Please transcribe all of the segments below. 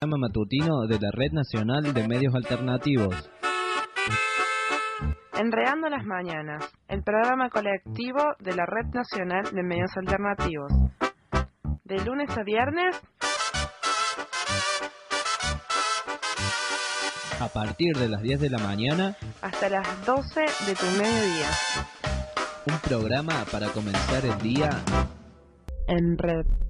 programa matutino de la Red Nacional de Medios Alternativos. Enredando las Mañanas, el programa colectivo de la Red Nacional de Medios Alternativos. De lunes a viernes, A partir de las 10 de la mañana, hasta las 12 de tu mediodía, un programa para comenzar el día en red.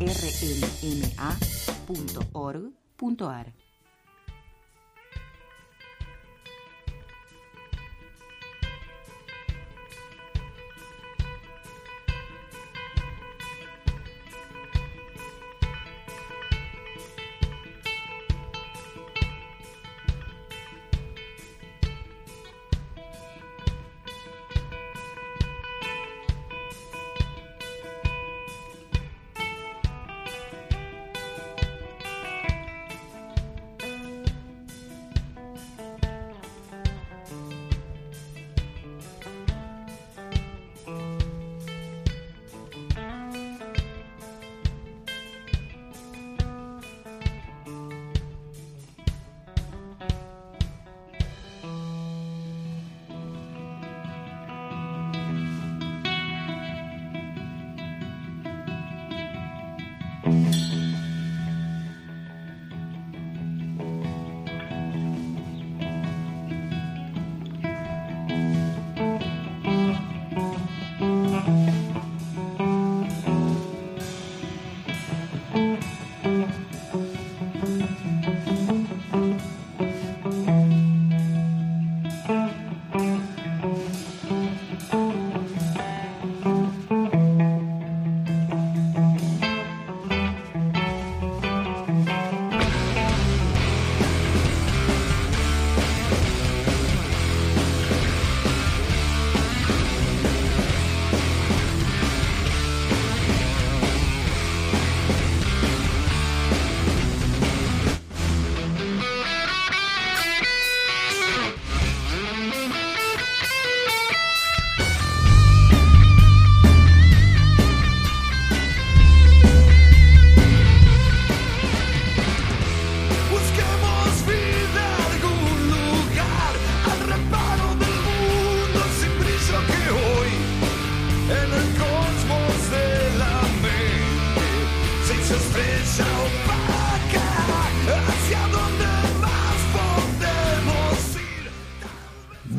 Busquemos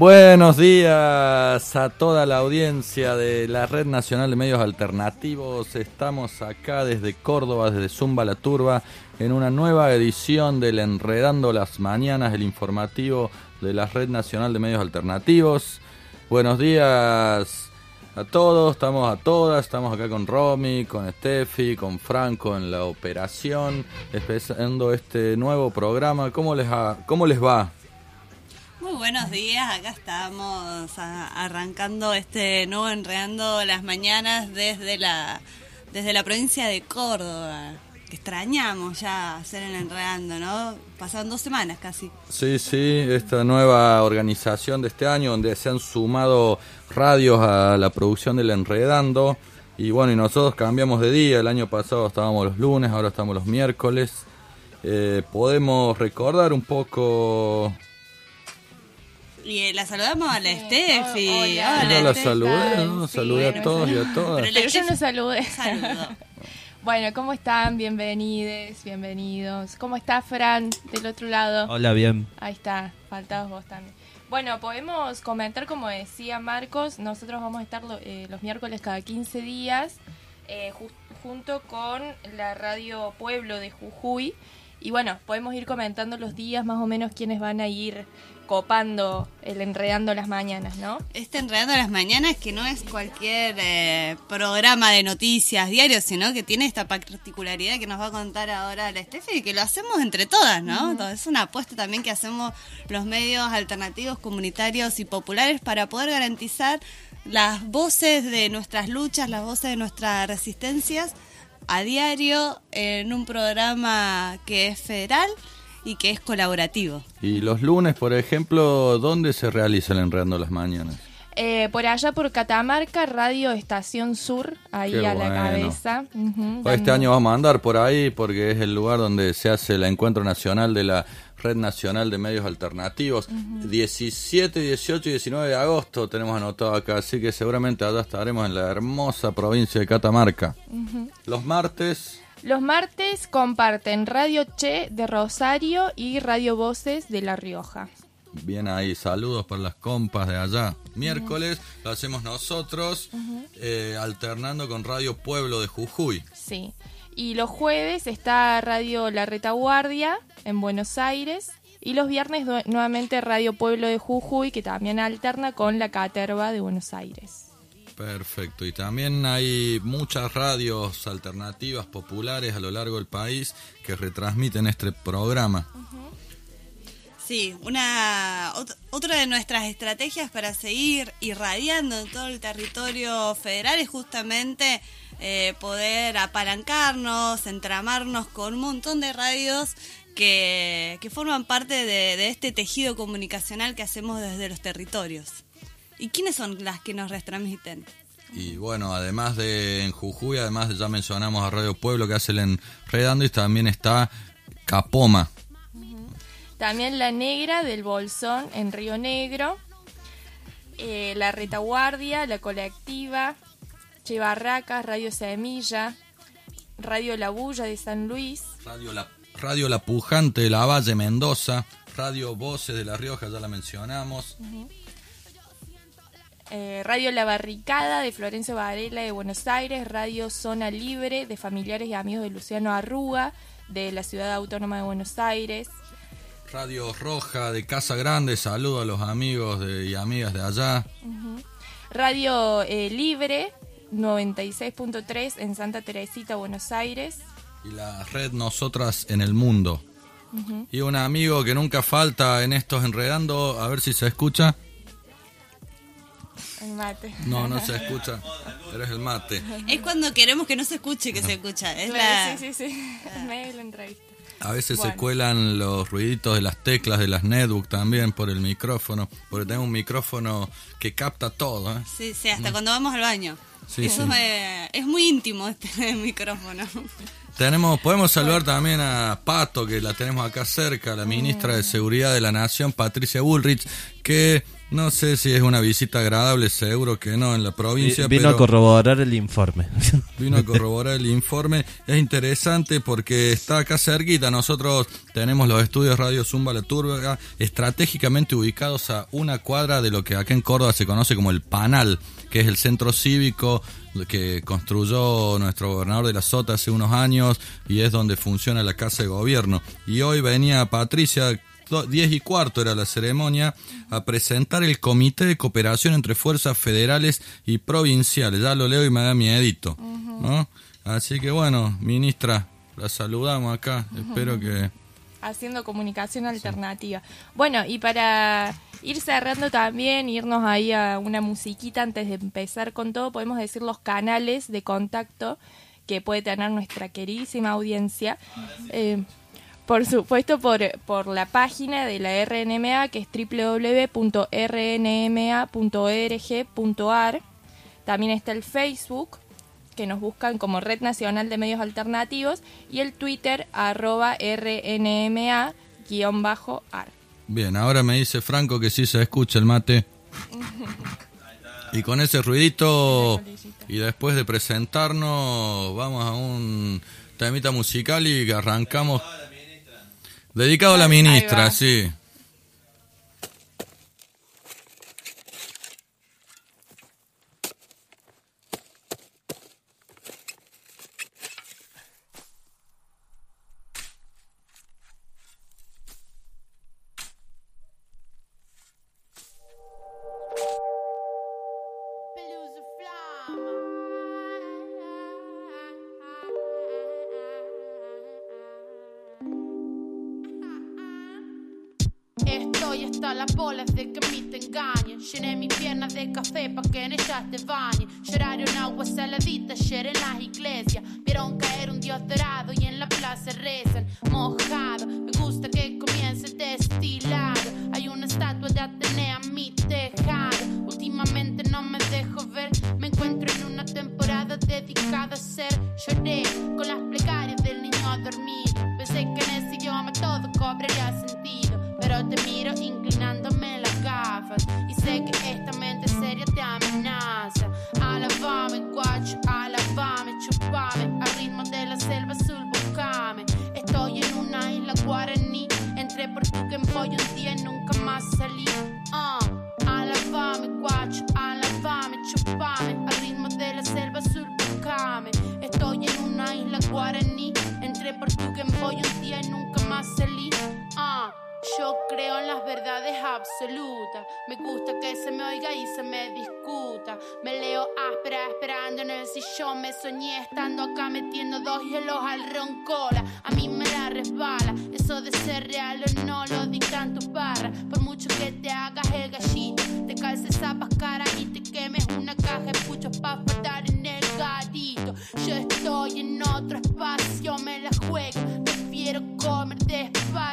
Buenos días a toda la audiencia de la Red Nacional de Medios Alternativos. Estamos acá desde Córdoba, desde Zumba la Turba, en una nueva edición del Enredando las Mañanas, el informativo de la Red Nacional de Medios Alternativos. Buenos días a todos, estamos a todas, estamos acá con Romy, con Steffi, con Franco en la operación, empezando este nuevo programa. ¿Cómo les, ha- cómo les va? Muy buenos días, acá estamos arrancando este nuevo Enredando las Mañanas desde la, desde la provincia de Córdoba. Que extrañamos ya hacer el Enredando, ¿no? Pasaron dos semanas casi. Sí, sí, esta nueva organización de este año donde se han sumado radios a la producción del Enredando. Y bueno, y nosotros cambiamos de día. El año pasado estábamos los lunes, ahora estamos los miércoles. Eh, podemos recordar un poco Y eh, la saludamos a la Steffi. hola. Hola, Yo la saludé, ¿no? Sí, Saludé a bueno. todos y a todas. Pero la Pero yo no saludé. saludó. Bueno, ¿cómo están? Bienvenidos, bienvenidos. ¿Cómo está Fran del otro lado? Hola, bien. Ahí está, faltabas vos también. Bueno, podemos comentar, como decía Marcos, nosotros vamos a estar lo- eh, los miércoles cada 15 días eh, ju- junto con la radio Pueblo de Jujuy. Y bueno, podemos ir comentando los días más o menos quiénes van a ir copando el Enredando las Mañanas, ¿no? Este Enredando las Mañanas que no es cualquier eh, programa de noticias diarios, sino que tiene esta particularidad que nos va a contar ahora la Steffi, que lo hacemos entre todas, ¿no? Entonces, es una apuesta también que hacemos los medios alternativos, comunitarios y populares para poder garantizar las voces de nuestras luchas, las voces de nuestras resistencias a diario en un programa que es federal y que es colaborativo. Y los lunes, por ejemplo, ¿dónde se realiza el Enredando las Mañanas? Eh, por allá por Catamarca, Radio Estación Sur, ahí Qué a la cabeza. Pues este año vamos a andar por ahí porque es el lugar donde se hace el encuentro nacional de la Red Nacional de Medios Alternativos. 17, 18 y 19 de agosto tenemos anotado acá, así que seguramente allá estaremos en la hermosa provincia de Catamarca. Los martes, Los martes comparten Radio Che de Rosario y Radio Voces de La Rioja. bien ahí, saludos para las compas de allá. Miércoles lo hacemos nosotros, eh, alternando con Radio Pueblo de Jujuy. Sí. Y los jueves está Radio La Retaguardia en Buenos Aires. Y los viernes nue- nuevamente Radio Pueblo de Jujuy, que también alterna con La Caterva de Buenos Aires. Perfecto, y también hay muchas radios alternativas populares a lo largo del país que retransmiten este programa. Sí, una ot- otra de nuestras estrategias para seguir irradiando en todo el territorio federal es justamente eh, poder apalancarnos, entramarnos con un montón de radios que, que forman parte de este tejido comunicacional que hacemos desde los territorios. ¿Y quiénes son las que nos retransmiten? Y bueno, además de en Jujuy, además de ya mencionamos a Radio Pueblo que hace el enredando y también está Capoma. También La Negra del Bolsón en Río Negro. eh, la Retaguardia, La Colectiva, Che Barracas, Radio Semilla, Radio La Bulla de San Luis. Radio La, Radio La Pujante de La Valle, Mendoza. Radio Voces de La Rioja, ya la mencionamos. Eh, Radio La Barricada de Florencio Varela de Buenos Aires, Radio Zona Libre de familiares y amigos de Luciano Arruga de la Ciudad Autónoma de Buenos Aires, Radio Roja de Casa Grande, saludo a los amigos de- y amigas de allá. Radio eh, Libre 96.3 en Santa Teresita, Buenos Aires. y la red Nosotras en el Mundo. Y un amigo que nunca falta en estos enredando, a ver si se escucha. El mate. No, no se escucha, pero es el mate. Es cuando queremos que no se escuche que se escucha. Es Claro, la... Sí, sí, sí. Medio la entrevista. A veces se cuelan los ruiditos de las teclas de las netbook también por el micrófono, porque tengo un micrófono que capta todo. ¿eh? Sí, sí, hasta cuando vamos al baño. Sí, Eso sí. es muy íntimo este micrófono. Tenemos, podemos saludar también a Pato, que la tenemos acá cerca, la ministra de Seguridad de la Nación, Patricia Bullrich, que no sé si es una visita agradable, seguro que no, en la provincia. Vino pero a corroborar el informe. vino a corroborar el informe. Es interesante porque está acá cerquita. Nosotros tenemos los estudios Radio Zumba La Turba estratégicamente ubicados a una cuadra de lo que acá en Córdoba se conoce como el Panal, que es el centro cívico que construyó nuestro gobernador de la Sota hace unos años y es donde funciona la Casa de Gobierno. Y hoy venía Patricia, 10 y cuarto era la ceremonia, a presentar el Comité de Cooperación entre Fuerzas Federales y Provinciales. Ya lo leo y me da miedito. ¿no? Así que bueno, ministra, la saludamos acá. Espero que... Haciendo comunicación alternativa. Bueno, y para ir cerrando también, irnos ahí a una musiquita antes de empezar con todo, podemos decir los canales de contacto que puede tener nuestra queridísima audiencia. Eh, por supuesto, por, por la página de la RNMA, que es www.rnma.org.ar. También está el Facebook, que nos buscan como Red Nacional de Medios Alternativos, y el Twitter, arroba RNMA-ar. Bien, ahora me dice Franco que sí se escucha el mate. Y con ese ruidito y después de presentarnos, vamos a un temita musical y arrancamos. Dedicado a la ministra, sí. Game un día y nunca más salí. Ah, alabame, guacho, alabame, chupame. Al ritmo de la selva buscame. Estoy en una isla guaraní. Entré por tu Game un día y nunca más salí. Las verdades absolutas. Me gusta que se me oiga y se me discuta. Me leo áspera esperando en el sillón. Me soñé estando acá metiendo dos hielos al roncola. A mí me la resbala. Eso de ser real o no lo dictan tus barras. Por mucho que te hagas el gallito, te calces zapas cara y te quemes una caja de puchos pa' faltar en el garito. Yo estoy en otro espacio, me la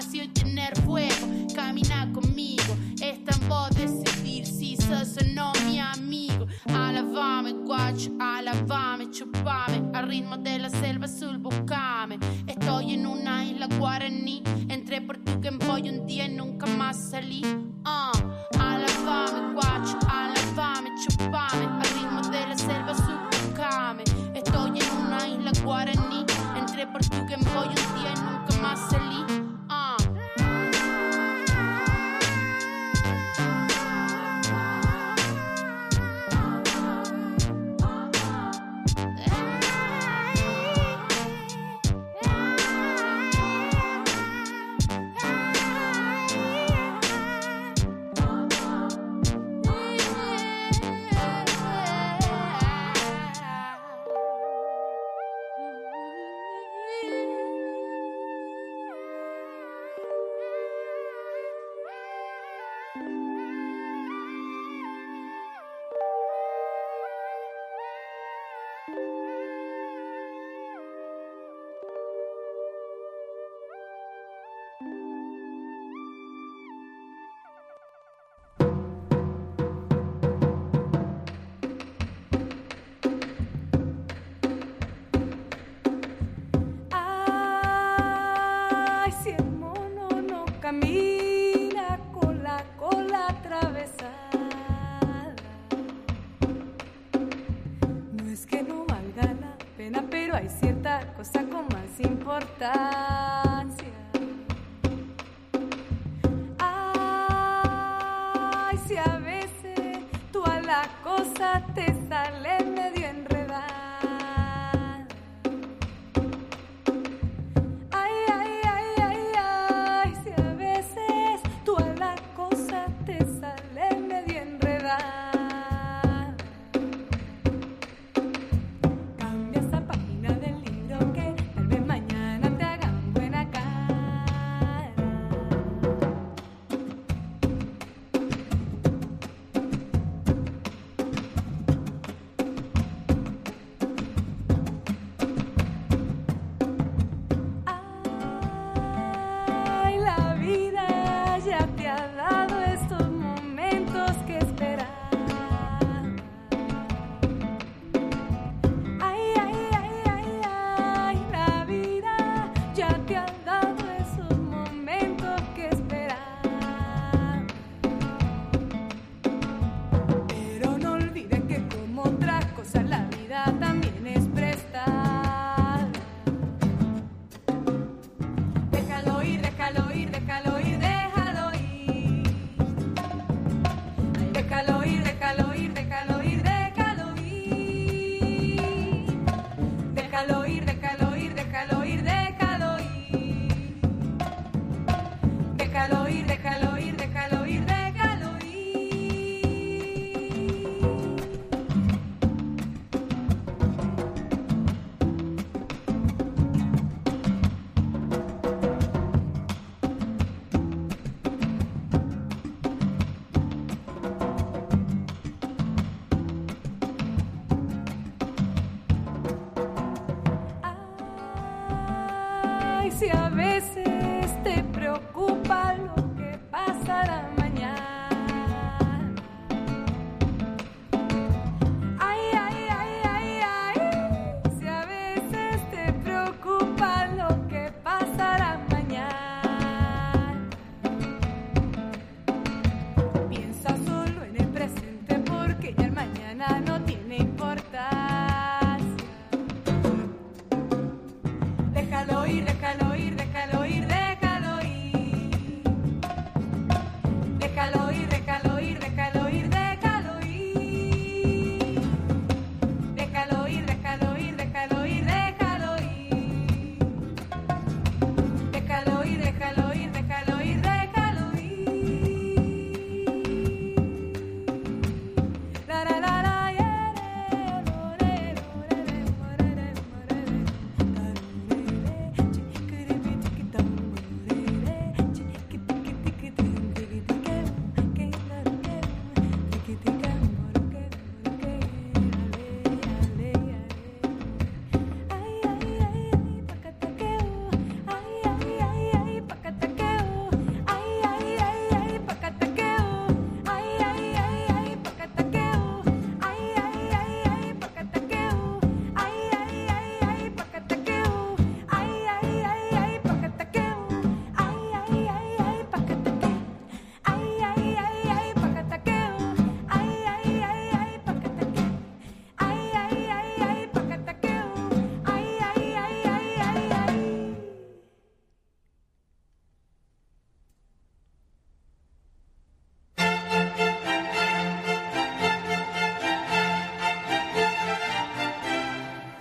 despacio y tener fuego. Camina conmigo, está en vos decidir si sos o no mi amigo. Alabame, guacho, alabame, chupame. Al ritmo de la selva azul, buscame. Estoy en una isla guaraní. Entré por tu Game Boy un día y nunca más salí. Ah, alabame, guacho, alabame, chupame. Al ritmo de la selva azul, buscame. Estoy en una isla guaraní. Entré por tu Game Boy un día y nunca más salí.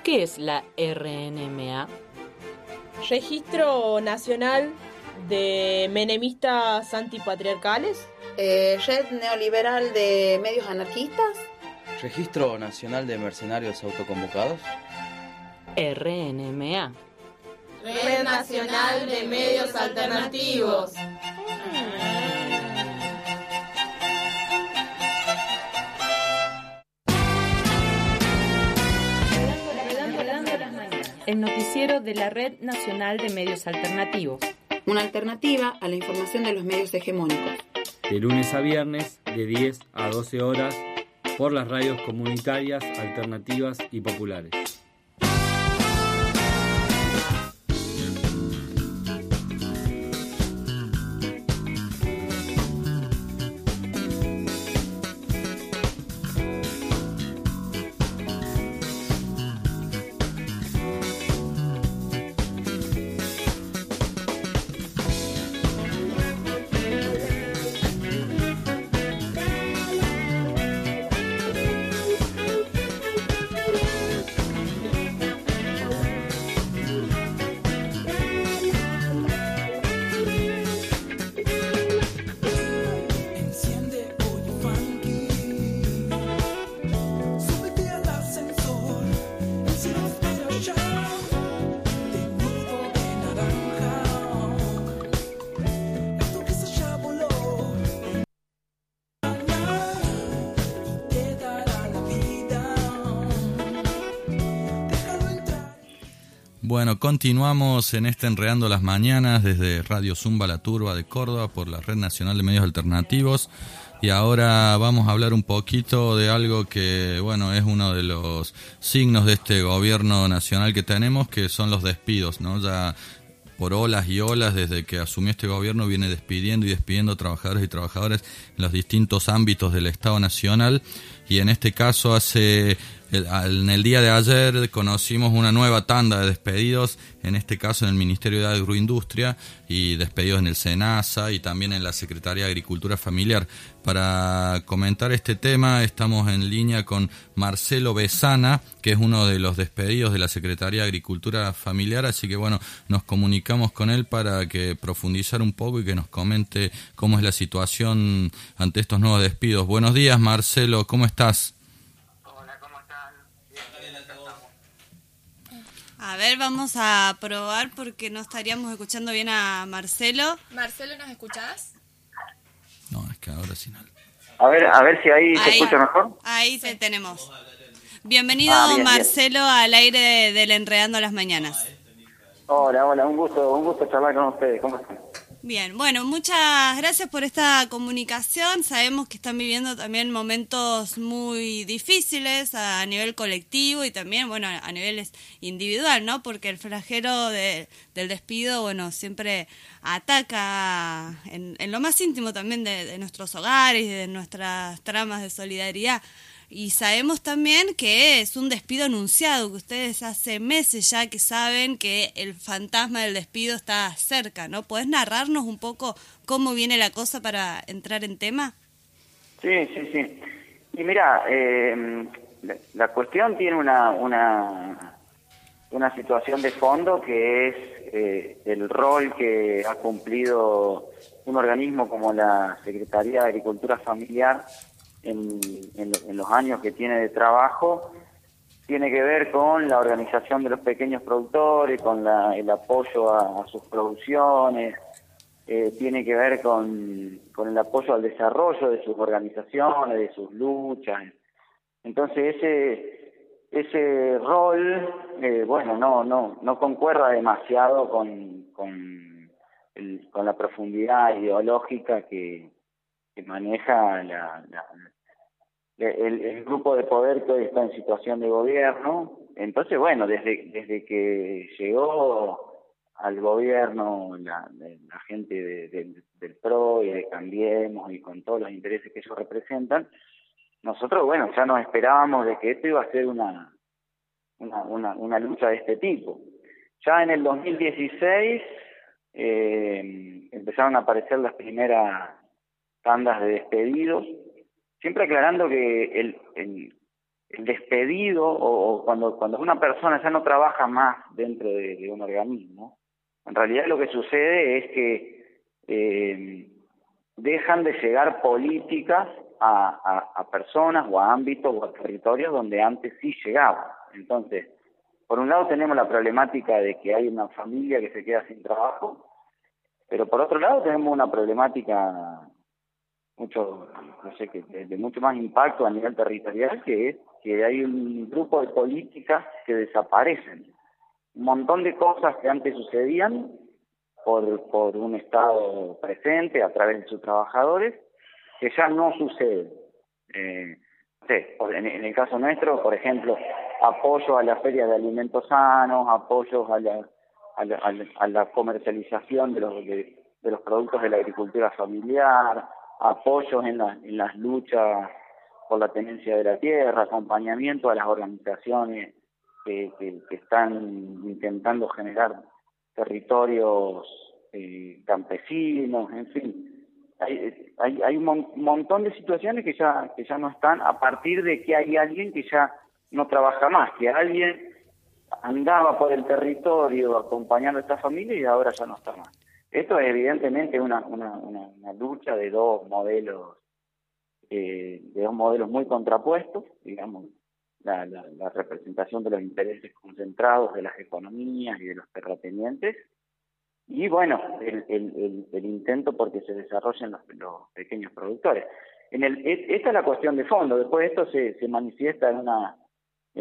¿Qué es la RNMA? Registro Nacional de Menemistas Antipatriarcales. Eh, Red Neoliberal de Medios Anarquistas. Registro Nacional de Mercenarios Autoconvocados. RNMA. Red Nacional de Medios Alternativos. El noticiero de la Red Nacional de Medios Alternativos. Una alternativa a la información de los medios hegemónicos. De lunes a viernes, de 10 a 12 horas, por las radios comunitarias, alternativas y populares. Bueno, continuamos en este Enredando las Mañanas desde Radio Zumba La Turba de Córdoba por la Red Nacional de Medios Alternativos. Y ahora vamos a hablar un poquito de algo que, bueno, es uno de los signos de este gobierno nacional que tenemos, que son los despidos, ¿no? Ya por olas y olas, desde que asumió este gobierno, viene despidiendo y despidiendo trabajadores y trabajadoras en los distintos ámbitos del Estado Nacional. Y en este caso, hace el- en el día de ayer conocimos una nueva tanda de despedidos, en este caso en el Ministerio de Agroindustria y despedidos en el SENASA y también en la Secretaría de Agricultura Familiar. Para comentar este tema estamos en línea con Marcelo Besana, que es uno de los despedidos de la Secretaría de Agricultura Familiar, así que bueno, nos comunicamos con él para que profundizar un poco y que nos comente cómo es la situación ante estos nuevos despidos. Buenos días, Marcelo, ¿cómo estás? A ver, vamos a probar porque no estaríamos escuchando bien a Marcelo. Marcelo, ¿nos escuchás? No, es que ahora sí no. A ver, a ver si ahí, se Ahí. escucha mejor. Ahí te tenemos. Bienvenido, Ah, bien, bien. Marcelo, al aire de- del Enredando las Mañanas. Hola, hola, un gusto, un gusto charlar con ustedes. ¿Cómo están? Bien, bueno, muchas gracias por esta comunicación. Sabemos que están viviendo también momentos muy difíciles a nivel colectivo y también, bueno, a nivel individual, ¿no? Porque el flagelo de- del despido, bueno, siempre ataca en, lo más íntimo también de, de nuestros hogares y de nuestras tramas de solidaridad. Y sabemos también que es un despido anunciado, que ustedes hace meses ya que saben que el fantasma del despido está cerca, ¿no? ¿Podés narrarnos un poco cómo viene la cosa para entrar en tema? Sí, sí, sí. Y mira, eh, la, cuestión tiene una, una, una situación de fondo que es eh, el rol que ha cumplido un organismo como la Secretaría de Agricultura Familiar en, en lo- en los años que tiene de trabajo. Tiene que ver con la organización de los pequeños productores, con la- el apoyo a- sus producciones, eh, tiene que ver con, con el apoyo al desarrollo de sus organizaciones, de sus luchas. Entonces ese ese rol, eh, bueno, no no no concuerda demasiado con con, el- con la profundidad ideológica que, que maneja la- el, el grupo de poder que hoy está en situación de gobierno. Entonces, bueno, desde desde que llegó al gobierno, la, gente de- del PRO y de Cambiemos y con todos los intereses que ellos representan, nosotros, bueno, ya nos esperábamos de que esto iba a ser una, una, una, una lucha de este tipo. Ya en el 2016 eh, empezaron a aparecer las primeras tandas de despedidos, siempre aclarando que el, despedido o, cuando, cuando una persona ya no trabaja más dentro de, de un organismo, en realidad lo que sucede es que eh, dejan de llegar políticas a, a, a personas o a ámbitos o a territorios donde antes sí llegaban. Entonces, por un lado tenemos la problemática de que hay una familia que se queda sin trabajo, pero por otro lado tenemos una problemática mucho, no sé, que de, mucho más impacto a nivel territorial, que es que hay un grupo de políticas que desaparecen. Un montón de cosas que antes sucedían por, por un Estado presente a través de sus trabajadores, que ya no suceden. Eh, no sé, en, en el caso nuestro, por ejemplo, apoyo a la feria de alimentos sanos, apoyos a la, a la, a la comercialización de los, de, de los productos de la agricultura familiar, apoyos en, la- en las luchas por la tenencia de la tierra, acompañamiento a las organizaciones que, están intentando generar territorios eh, campesinos, en fin. Hay un mon- montón de situaciones que ya, que ya no están a partir de que hay alguien que ya no trabaja más, que alguien andaba por el territorio acompañando a esta familia y ahora ya no está más. Esto es evidentemente una, una, una, lucha de dos modelos, eh, de dos modelos muy contrapuestos, digamos, la, la, la representación de los intereses concentrados de las economías y de los terratenientes, y bueno, el, el, el, el intento porque se desarrollen los, los pequeños productores. En el, es- esta es la cuestión de fondo, después esto se, se manifiesta en una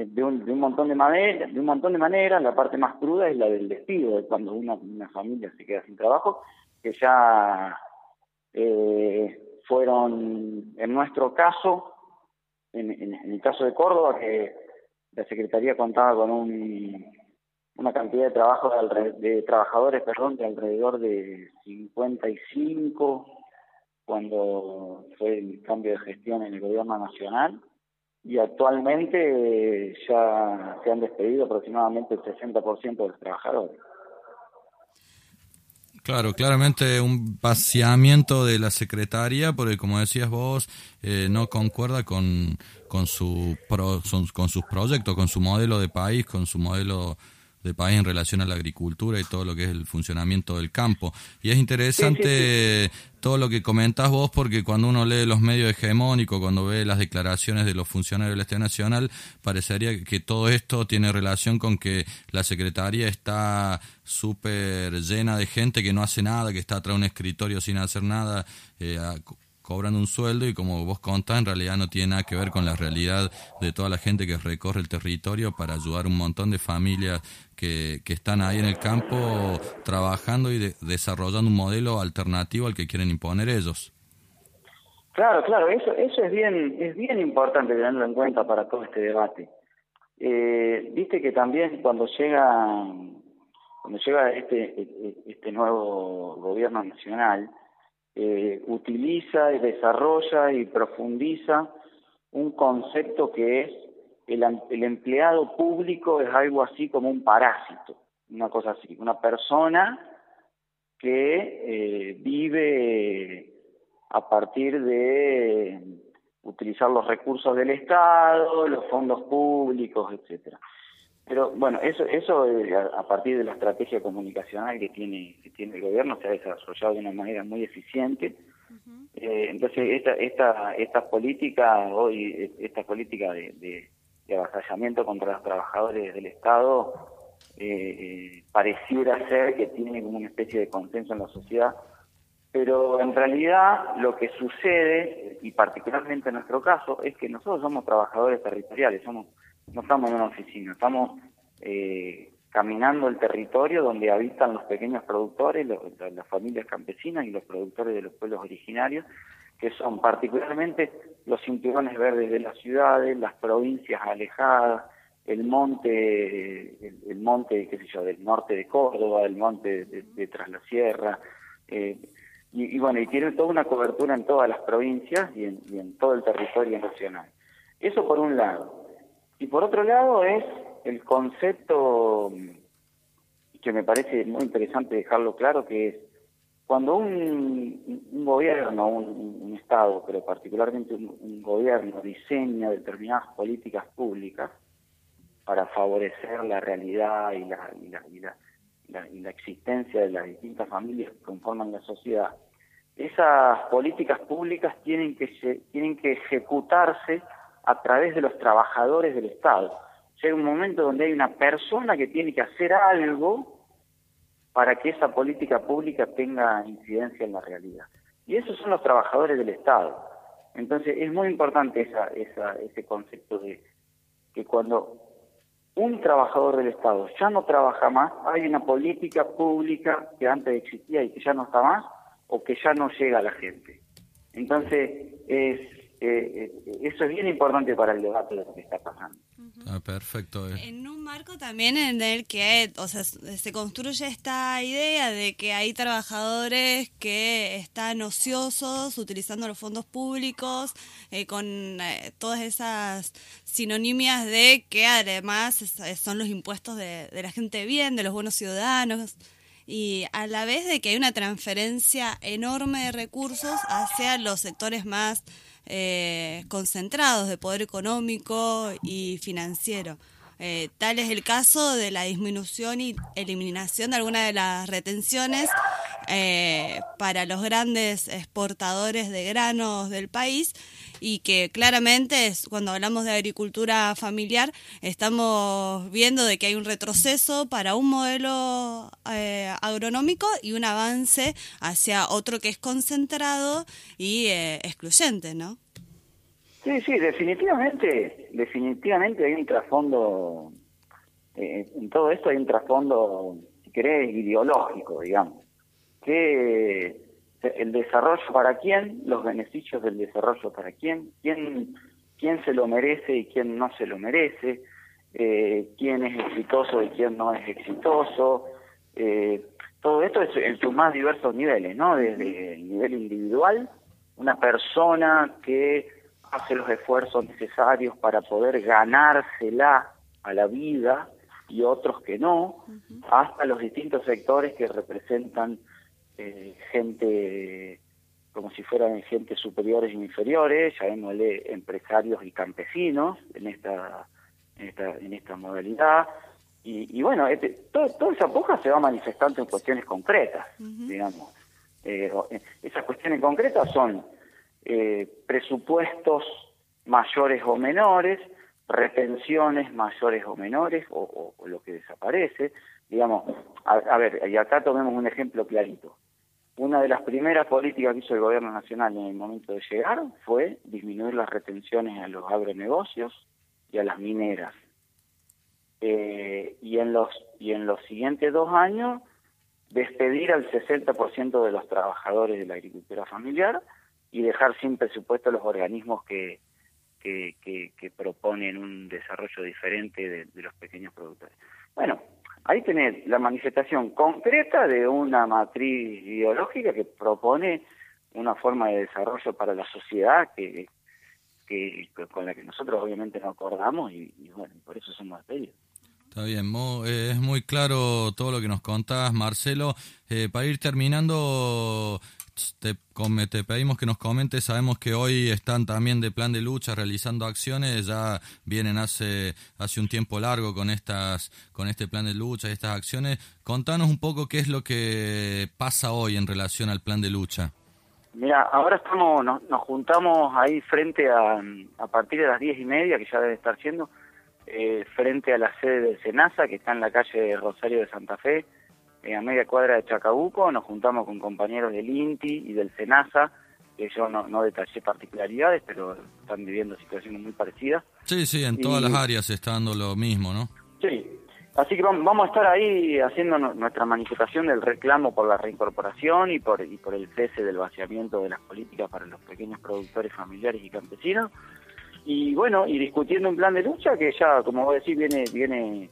de un, de un montón de maneras, de un montón de maneras, la parte más cruda es la del despido, de cuando una, una familia se queda sin trabajo, que ya eh, fueron, en nuestro caso, en, el caso de Córdoba, que la Secretaría contaba con un, una cantidad de trabajo de, de trabajadores, perdón, de alrededor de 55 cuando fue el cambio de gestión en el gobierno nacional y actualmente eh, ya se han despedido aproximadamente el 60% de los trabajadores. Claro, claramente un vaciamiento de la secretaria, porque como decías vos, eh, no concuerda con, con, su pro- con sus proyectos, con su modelo de país, con su modelo de país en relación a la agricultura y todo lo que es el funcionamiento del campo. Y es interesante todo lo que comentás vos, porque cuando uno lee los medios hegemónicos, cuando ve las declaraciones de los funcionarios del Estado Nacional, parecería que todo esto tiene relación con que la Secretaría está súper llena de gente que no hace nada, que está atrás de un escritorio sin hacer nada, eh, cobrando un sueldo y como vos contás, en realidad no tiene nada que ver con la realidad de toda la gente que recorre el territorio para ayudar un montón de familias que, que están ahí en el campo trabajando y de- desarrollando un modelo alternativo al que quieren imponer ellos. Claro, claro, eso, eso es bien, es bien importante tenerlo en cuenta para todo este debate. Eh, Viste que también cuando llega, cuando llega este, este nuevo gobierno nacional, eh, utiliza y desarrolla y profundiza un concepto que es el, el empleado público es algo así como un parásito, una cosa así, una persona que eh, vive a partir de utilizar los recursos del Estado, los fondos públicos, etcétera. Pero bueno, eso eso a, partir de la estrategia comunicacional que tiene que tiene el gobierno se ha desarrollado de una manera muy eficiente. Eh, entonces esta esta esta política hoy esta política de, de, de avasallamiento contra los trabajadores del Estado eh, eh, pareciera ser que tiene como una especie de consenso en la sociedad pero en realidad lo que sucede, y particularmente en nuestro caso, es que nosotros somos trabajadores territoriales, somos no estamos en una oficina, estamos eh, caminando el territorio donde habitan los pequeños productores, las familias campesinas y los productores de los pueblos originarios, que son particularmente los cinturones verdes de las ciudades, las provincias alejadas, el monte, el, el monte, qué sé yo, del norte de Córdoba, el monte de, de Tras la Sierra, eh, y, y bueno, y tiene toda una cobertura en todas las provincias y en, y en todo el territorio nacional. Eso por un lado. Y por otro lado es el concepto que me parece muy interesante dejarlo claro, que es cuando un, gobierno, un, Estado, pero particularmente un, gobierno diseña determinadas políticas públicas para favorecer la realidad y la, y la, y la, y la existencia de las distintas familias que conforman la sociedad, esas políticas públicas tienen que, tienen que ejecutarse a través de los trabajadores del Estado. Llega un momento donde hay una persona que tiene que hacer algo para que esa política pública tenga incidencia en la realidad. Y esos son los trabajadores del Estado. Entonces es muy importante esa, esa, ese concepto de que cuando un trabajador del Estado ya no trabaja más, hay una política pública que antes existía y que ya no está más, o que ya no llega a la gente. Entonces, es, eh, eh, eso es bien importante para el debate de lo que está pasando. Ah, perfecto. eh. En un marco también en el que o sea, se construye esta idea de que hay trabajadores que están ociosos utilizando los fondos públicos eh, con eh, todas esas sinonimias de que además son los impuestos de, de la gente bien, de los buenos ciudadanos y a la vez de que hay una transferencia enorme de recursos hacia los sectores más eh, concentrados de poder económico y financiero. Eh, tal es el caso de la disminución y eliminación de algunas de las retenciones eh, para los grandes exportadores de granos del país y que claramente es, cuando hablamos de agricultura familiar estamos viendo de que hay un retroceso para un modelo eh, agronómico y un avance hacia otro que es concentrado y eh, excluyente, ¿no? Sí, sí, definitivamente, definitivamente hay un trasfondo, eh, en todo esto hay un trasfondo, si querés, ideológico, digamos, que el desarrollo para quién, los beneficios del desarrollo para quién, quién, quién se lo merece y quién no se lo merece, eh, quién es exitoso y quién no es exitoso, eh, todo esto es en sus más diversos niveles, ¿no? Desde el nivel individual, una persona que hace los esfuerzos necesarios para poder ganársela a la vida y otros que no, hasta los distintos sectores que representan eh, gente como si fueran gente superiores y inferiores, llamémosle empresarios y campesinos en esta en esta, en esta modalidad. Y, y bueno, este, todo- toda esa puja se va manifestando en cuestiones concretas, digamos. Eh, eh, esas cuestiones concretas son eh, presupuestos mayores o menores, retenciones mayores o menores, o, o- o lo que desaparece. Digamos, a, a ver, y acá tomemos un ejemplo clarito. Una de las primeras políticas que hizo el gobierno nacional en el momento de llegar fue disminuir las retenciones a los agronegocios y a las mineras. Eh, y en los y en los siguientes dos años despedir al 60% de los trabajadores de la agricultura familiar y dejar sin presupuesto los organismos que, que, proponen un desarrollo diferente de, de los pequeños productores. Bueno, ahí tenés la manifestación concreta de una matriz ideológica que propone una forma de desarrollo para la sociedad que, con la que nosotros obviamente no acordamos y, bueno, por eso somos despedidos. Está bien, eh, es muy claro todo lo que nos contás, Marcelo. Eh, para ir terminando, te, te pedimos que nos comentes, sabemos que hoy están también de plan de lucha realizando acciones, ya vienen hace hace un tiempo largo con estas con este plan de lucha y estas acciones. Contanos un poco qué es lo que pasa hoy en relación al plan de lucha. Mira, ahora estamos, nos, nos juntamos ahí frente a, a partir de las diez y media, que ya debe estar siendo, eh, frente a la sede del SENASA, que está en la calle Rosario de Santa Fe, a media cuadra de Chacabuco. Nos juntamos con compañeros del INTI y del SENASA, que yo no, no detallé particularidades, pero están viviendo situaciones muy parecidas. Sí, sí, en todas las áreas está dando lo mismo, ¿no? Sí, así que vam- vamos a estar ahí haciendo nu- nuestra manifestación del reclamo por la reincorporación y por, y por el cese del vaciamiento de las políticas para los pequeños productores familiares y campesinos. Y bueno, y discutiendo un plan de lucha que ya, como vos decís, viene, viene,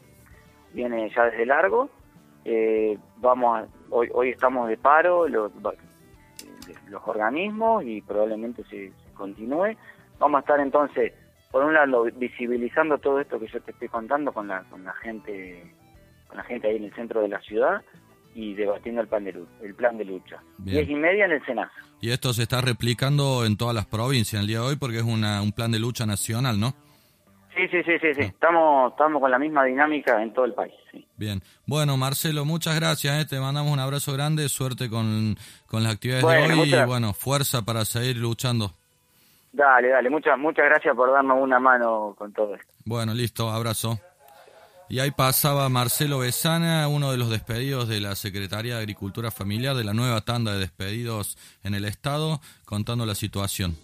viene ya desde largo. Eh, vamos a- hoy, hoy estamos de paro los, los organismos y probablemente se, se continúe. Vamos a estar entonces, por un lado, visibilizando todo esto que yo te estoy contando con la, con la gente, con la gente ahí en el centro de la ciudad y debatiendo el plan de lucha. El plan de lucha. Bien. Diez y media en el Senado. Y esto se está replicando en todas las provincias el día de hoy porque es una, un plan de lucha nacional, ¿no? Sí, sí, sí, sí, sí. Estamos, estamos con la misma dinámica en todo el país. sí. Bien. Bueno, Marcelo, muchas gracias. ¿eh? Te mandamos un abrazo grande. Suerte con, con las actividades Bueno, de hoy y bueno, fuerza para seguir luchando. Dale, dale. Muchas, muchas gracias por darnos una mano con todo esto. Bueno, listo. Abrazo. Y ahí pasaba Marcelo Besana, uno de los despedidos de la Secretaría de Agricultura Familiar, de la nueva tanda de despedidos en el Estado, contando la situación.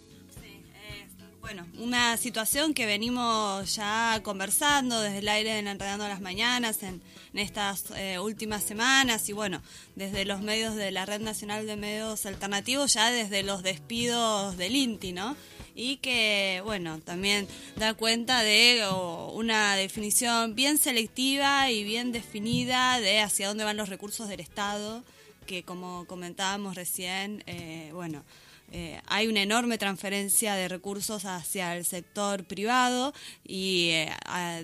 Bueno, una situación que venimos ya conversando desde el aire en Enredando las Mañanas en, en estas eh, últimas semanas y bueno, desde los medios de la Red Nacional de Medios Alternativos, ya desde los despidos del INTI, ¿no? Y que, bueno, también da cuenta de oh, una definición bien selectiva y bien definida de hacia dónde van los recursos del Estado, que como comentábamos recién, eh, bueno, eh, hay una enorme transferencia de recursos hacia el sector privado y eh,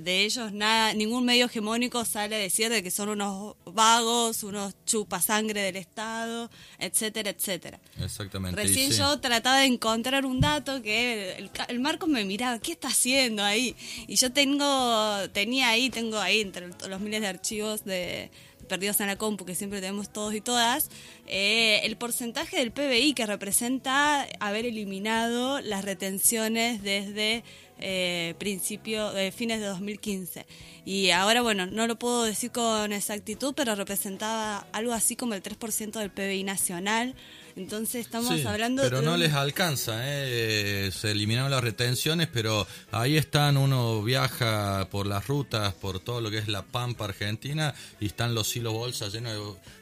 de ellos nada, ningún medio hegemónico sale a decir de que son unos vagos, unos chupasangre del Estado, etcétera, etcétera. Exactamente. Recién sí. yo trataba de encontrar un dato que el, el Marcos me miraba, ¿qué está haciendo ahí? Y yo tengo, tenía ahí, tengo ahí entre los miles de archivos de perdidos en la compu que siempre tenemos todos y todas, eh, el porcentaje del PBI que representa haber eliminado las retenciones desde eh, principio, de fines de 2015. Y ahora, bueno, no lo puedo decir con exactitud, pero representaba algo así como el 3% del PBI nacional. Entonces estamos Sí, hablando pero de no les alcanza, ¿eh? se eliminaron las retenciones, pero ahí están, uno viaja por las rutas, por todo lo que es la pampa argentina, y están los hilos bolsas llenos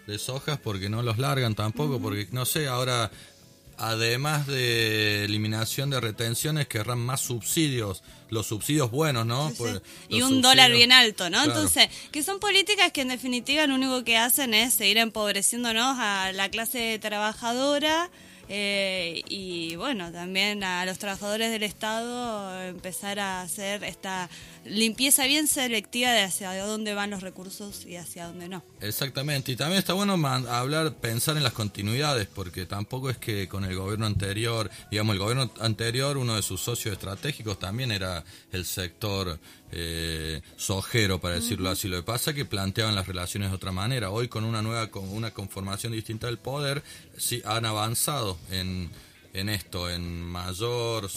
de, de sojas porque no los largan tampoco, porque no sé, ahora además de eliminación de retenciones querrán más subsidios, los subsidios buenos, ¿no? Pues, y un dólar bien alto, ¿no? Claro. Entonces, que son políticas que en definitiva lo único que hacen es seguir empobreciéndonos a la clase trabajadora eh, y bueno, también a los trabajadores del Estado empezar a hacer esta limpieza bien selectiva de hacia dónde van los recursos y hacia dónde no. Exactamente, y también está bueno hablar, pensar en las continuidades, porque tampoco es que con el gobierno anterior, digamos, el gobierno anterior, uno de sus socios estratégicos también era el sector eh, sojero, para decirlo así. Lo que pasa es que planteaban las relaciones de otra manera. Hoy con una nueva, con una conformación distinta del poder, sí han avanzado en, en esto, en mayor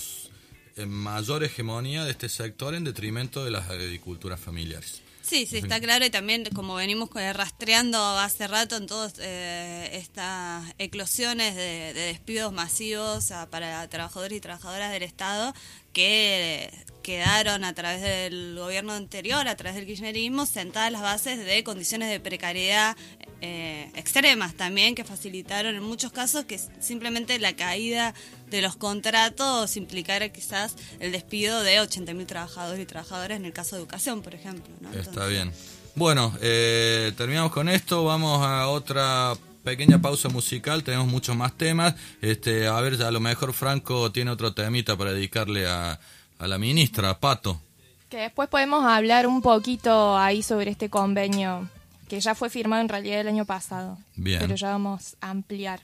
en mayor hegemonía de este sector en detrimento de las agriculturas familiares. Sí, sí, está claro y también como venimos eh, rastreando hace rato en todas eh, estas eclosiones de, de despidos masivos para trabajadores y trabajadoras del Estado que quedaron a través del gobierno anterior, a través del kirchnerismo, sentadas las bases de condiciones de precariedad eh, extremas también que facilitaron en muchos casos que simplemente la caída de los contratos implicara quizás el despido de 80.000 trabajadores y trabajadoras en el caso de educación, por ejemplo. ¿no? Está bien. Bueno, eh, terminamos con esto, vamos a otra pequeña pausa musical, tenemos muchos más temas. Este, a ver, a lo mejor Franco tiene otro temita para dedicarle a, a la ministra, Pato. Que después podemos hablar un poquito ahí sobre este convenio que ya fue firmado en realidad el año pasado. Bien. Pero ya vamos a ampliar.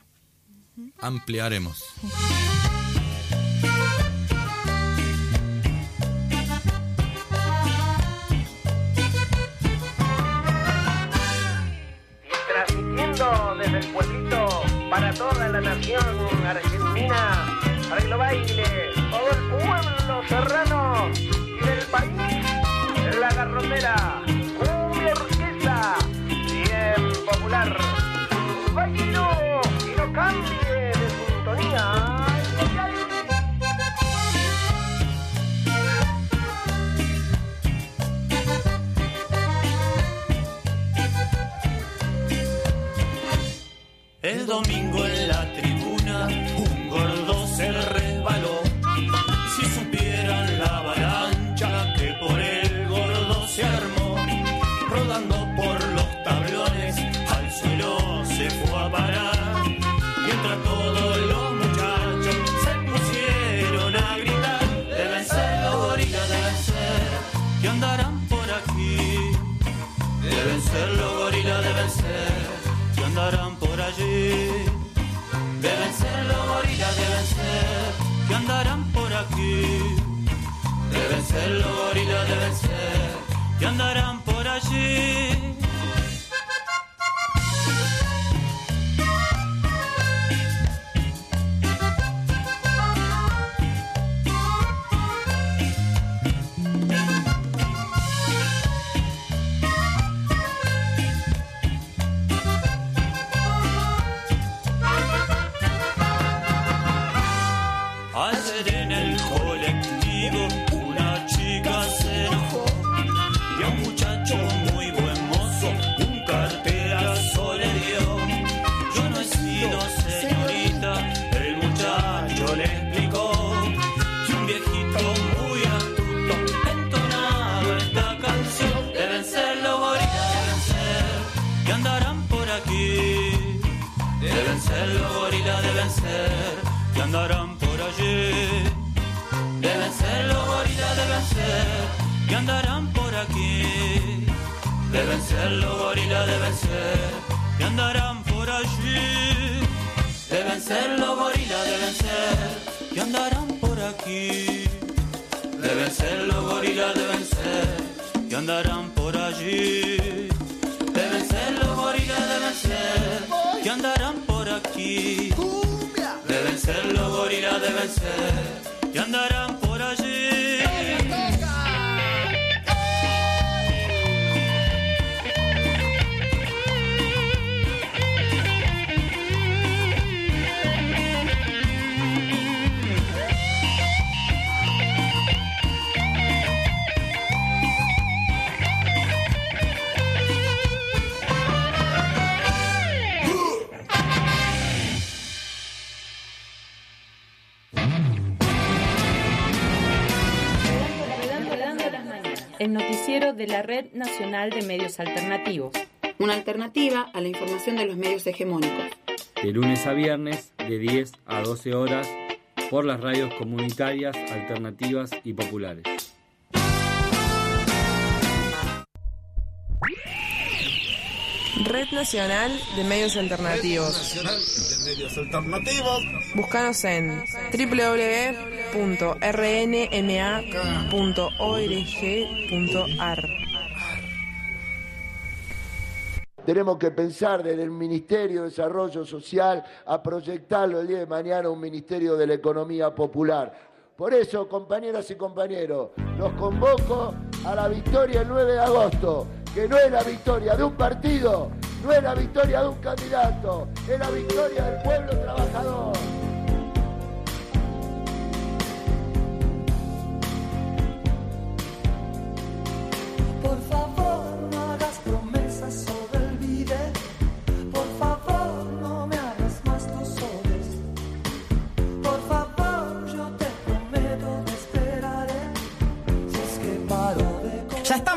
Ampliaremos. Para toda la nación argentina, para que lo baile todo el pueblo serrano y del país, la garrotera, cumbia orquesta, bien popular. Bailino y no cambie de sintonía. El domingo Deben ser los gorilas, deben ser que andarán por allí. Medios Alternativos. Una alternativa a la información de los medios hegemónicos. De lunes a viernes, de 10 a 12 horas, por las radios comunitarias, alternativas y populares. Red Nacional de Medios Alternativos. Nacional de Medios Alternativos. Búscanos en www.rnma.org.ar. Tenemos que pensar desde el Ministerio de Desarrollo Social a proyectarlo el día de mañana un Ministerio de la Economía Popular. Por eso, compañeras y compañeros, los convoco a la victoria el 9 de agosto, que no es la victoria de un partido, no es la victoria de un candidato, es la victoria del pueblo trabajador.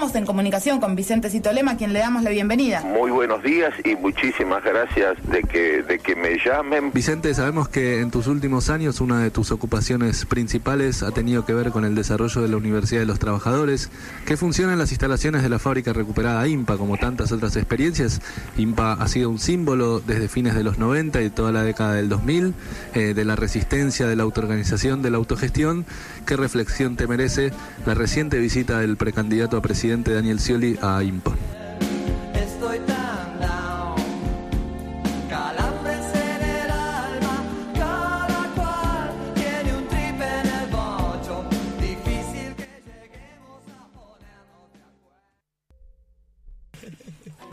Estamos en comunicación con Vicente Citolema, a quien le damos la bienvenida. Muy buenos días y muchísimas gracias de que, de que me llamen. Vicente, sabemos que en tus últimos años una de tus ocupaciones principales ha tenido que ver con el desarrollo de la Universidad de los Trabajadores. ¿Qué funcionan las instalaciones de la fábrica recuperada IMPA? Como tantas otras experiencias, IMPA ha sido un símbolo desde fines de los 90 y toda la década del 2000 eh, de la resistencia, de la autoorganización, de la autogestión. ¿Qué reflexión te merece la reciente visita del precandidato a presidente Daniel Scioli a IMPA?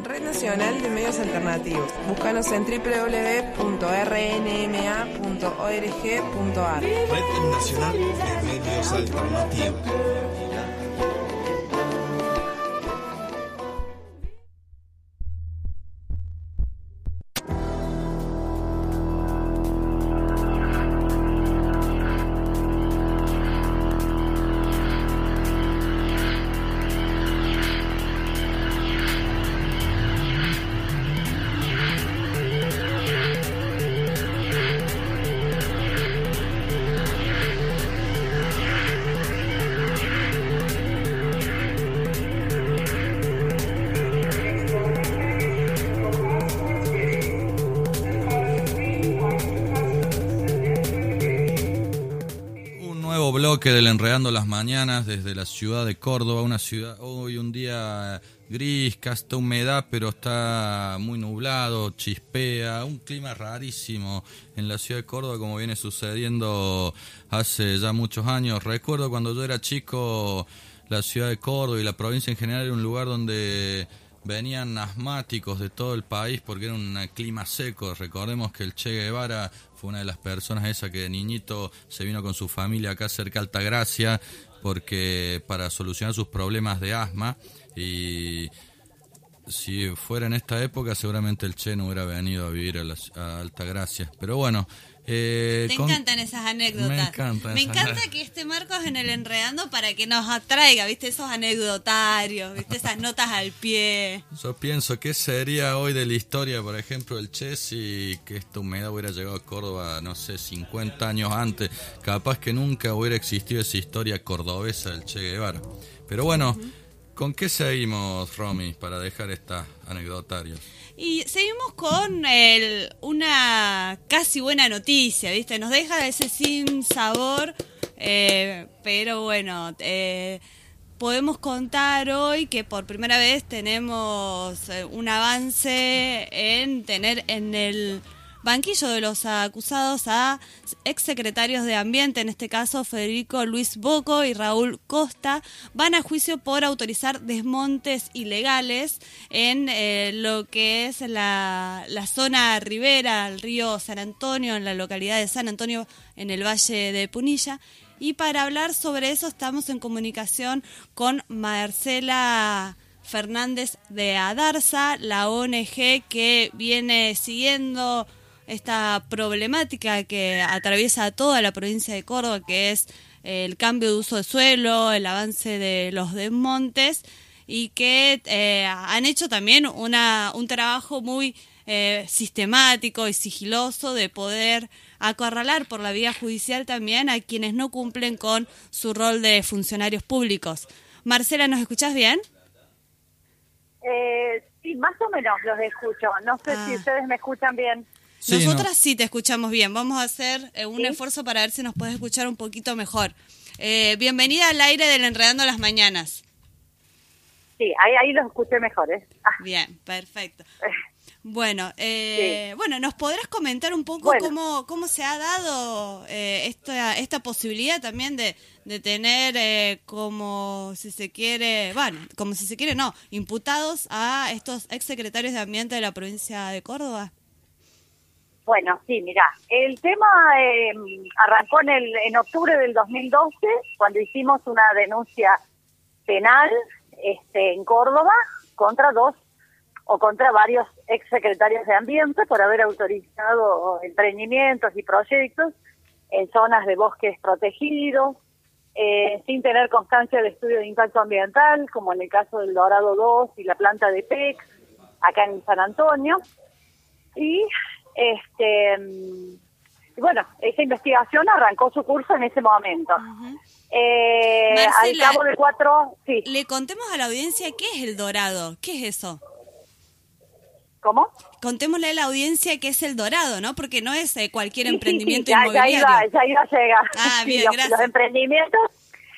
Red Nacional de Medios Alternativos. Búscanos en www.rnma.org.ar. Red Nacional de Medios Alternativos. Bloque del Enredando las Mañanas desde la ciudad de Córdoba, una ciudad, hoy un día gris, casta humedad, pero está muy nublado, chispea, un clima rarísimo en la ciudad de Córdoba como viene sucediendo hace ya muchos años. Recuerdo cuando yo era chico, la ciudad de Córdoba y la provincia en general era un lugar donde venían asmáticos de todo el país porque era un clima seco. Recordemos que el Che Guevara una de las personas esa que de niñito se vino con su familia acá cerca de Altagracia porque para solucionar sus problemas de asma y si fuera en esta época seguramente el Che no hubiera venido a vivir a, la- a Altagracia. Pero bueno, eh, Te con- encantan esas anécdotas. Me encantan Me esas encanta anécdotas. que esté Marcos en el enredando para que nos atraiga, ¿viste? Esos anecdotarios, ¿viste? Esas notas al pie. Yo pienso que sería hoy de la historia, por ejemplo, el Che, si que esta humedad hubiera llegado a Córdoba, no sé, 50 años antes. Capaz que nunca hubiera existido esa historia cordobesa del Che Guevara. Pero bueno, ¿con qué seguimos, Romy, para dejar estas anecdotarios? Y seguimos con el, una casi buena noticia, ¿viste? Nos deja ese sin sabor, eh, pero bueno, eh, podemos contar hoy que por primera vez tenemos eh, un avance en tener en el banquillo de los acusados a exsecretarios de Ambiente, en este caso Federico Luis Boco y Raúl Costa, van a juicio por autorizar desmontes ilegales en eh, lo que es la, la zona ribera, el río San Antonio, en la localidad de San Antonio, en el Valle de Punilla. Y para hablar sobre eso estamos en comunicación con Marcela Fernández de Adarza, la ONG que viene siguiendo esta problemática que atraviesa toda la provincia de Córdoba, que es el cambio de uso de suelo, el avance de los desmontes y que eh, han hecho también una, un trabajo muy eh, sistemático y sigiloso de poder acorralar por la vía judicial también a quienes no cumplen con su rol de funcionarios públicos. Marcela, ¿nos escuchás bien? Eh, sí, más o menos los escucho. No sé Ah. si ustedes me escuchan bien. Nosotras sí te escuchamos bien. Vamos a hacer eh, un esfuerzo para ver si nos puedes escuchar un poquito mejor. Eh, bienvenida al aire del Enredando las Mañanas. Sí, ahí, ahí los escuché mejor, ¿eh? Ah. Bien, perfecto. Bueno, eh, bueno, ¿nos podrás comentar un poco cómo, cómo se ha dado eh, esta, esta posibilidad también de, de tener eh, como, si se quiere, bueno, como si se quiere, no, imputados a estos exsecretarios de Ambiente de la provincia de Córdoba? Bueno, sí, mira, el tema eh, arrancó en, el, en octubre del 2012, cuando hicimos una denuncia penal este, en Córdoba contra dos o contra varios exsecretarios de Ambiente por haber autorizado emprendimientos y proyectos en zonas de bosques protegidos, eh, sin tener constancia de estudio de impacto ambiental, como en el caso del Dorado 2 y la planta de PEC, acá en San Antonio. Y este y bueno, esa investigación arrancó su curso en ese momento. eh, al cabo de cuatro, sí. Le contemos a la audiencia qué es el dorado, qué es eso. ¿Cómo? Contémosle a la audiencia qué es el dorado, ¿no? Porque no es eh, cualquier Sí, emprendimiento sí, ya, ya inmobiliario. iba, ya iba a llegar. Ah, bien, los, gracias. los emprendimientos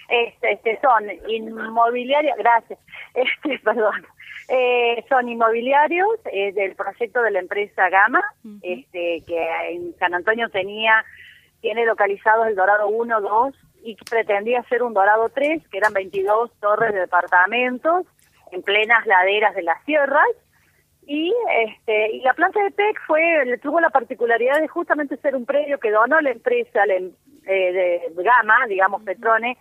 este, este, son inmobiliarios, gracias, este, perdón, eh, son inmobiliarios eh, del proyecto de la empresa Gama, este, que en San Antonio tenía, tiene localizados el Dorado 1, 2 y pretendía hacer un Dorado 3, que eran 22 torres de departamentos en plenas laderas de las sierras. Y este y la planta de PEC fue le tuvo la particularidad de justamente ser un predio que donó la empresa la em- eh, de Gama, digamos Petrone,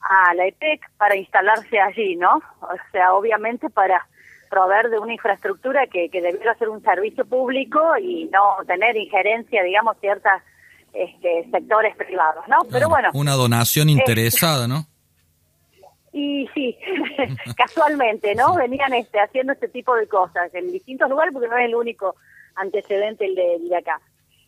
a la EPEC para instalarse allí, ¿no? O sea, obviamente para proveer de una infraestructura que, que debiera ser un servicio público y no tener injerencia, digamos, ciertos este, sectores privados, ¿no? Pero bueno, Una donación eh, interesada, ¿no? y sí, casualmente, ¿no? Venían este, haciendo este tipo de cosas en distintos lugares porque no es el único antecedente el de, el de acá.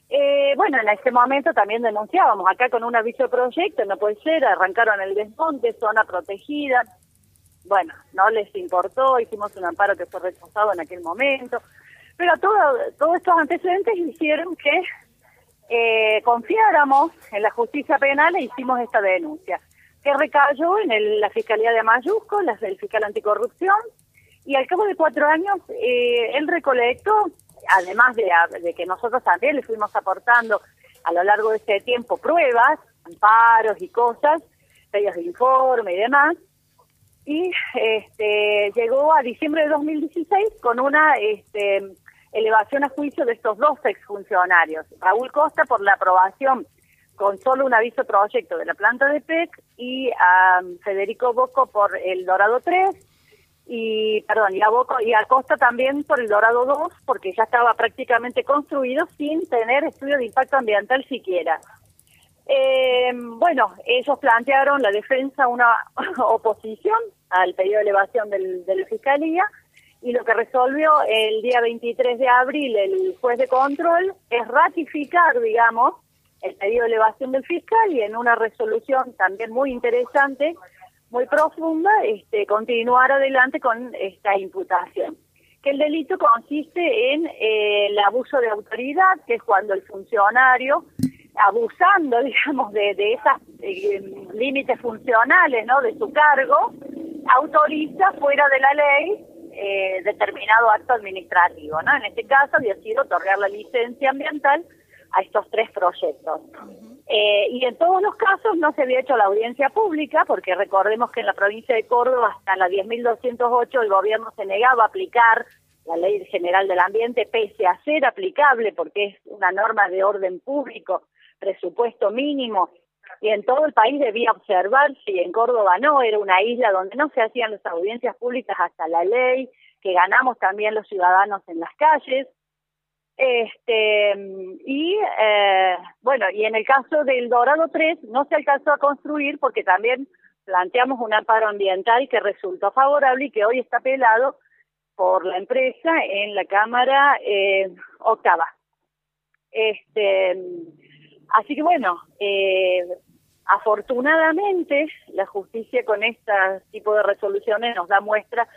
Eh, bueno, en ese momento también denunciábamos acá con un aviso de proyecto, no puede ser, arrancaron el desmonte, zona protegida. Bueno, no les importó, hicimos un amparo que fue rechazado en aquel momento. Pero todo, todos estos antecedentes hicieron que eh, confiáramos en la justicia penal e hicimos esta denuncia, que recayó en la Fiscalía de Mayusco, la del fiscal anticorrupción, y al cabo de cuatro años eh, él recolectó, además de, que nosotros también le fuimos aportando a lo largo de ese tiempo pruebas, amparos y cosas, pedidos de informe y demás, y este, llegó a diciembre de 2016 con una este, elevación a juicio de estos dos exfuncionarios. Raúl Costa por la aprobación con solo un aviso proyecto de la planta de PEC y a Federico Boco por el Dorado 3 y perdón y a Boco y a Costa también por el Dorado 2 porque ya estaba prácticamente construido sin tener estudio de impacto ambiental siquiera. Eh, bueno, ellos plantearon la defensa una oposición al pedido de elevación del, de la Fiscalía y lo que resolvió el día 23 de abril el juez de control es ratificar, digamos, el pedido de elevación del fiscal y en una resolución también muy interesante, muy profunda, este, continuar adelante con esta imputación. Que el delito consiste en eh, el abuso de autoridad, que es cuando el funcionario abusando, digamos, de, de esos límites funcionales, ¿no?, de su cargo, autoriza fuera de la ley eh, determinado acto administrativo, ¿no? En este caso había sido otorgar la licencia ambiental a estos tres proyectos. Eh, y en todos los casos no se había hecho la audiencia pública, porque recordemos que en la provincia de Córdoba hasta la 10.208 el gobierno se negaba a aplicar la ley general del ambiente, pese a ser aplicable, porque es una norma de orden público, presupuesto mínimo, y en todo el país debía observar si en Córdoba no, era una isla donde no se hacían las audiencias públicas hasta la ley, que ganamos también los ciudadanos en las calles. Este, y eh, bueno, y en el caso del Dorado 3 no se alcanzó a construir porque también planteamos un amparo ambiental que resultó favorable y que hoy está pelado por la empresa en la Cámara eh, octava. Este, así que bueno, eh, afortunadamente la justicia con este tipo de resoluciones nos da muestra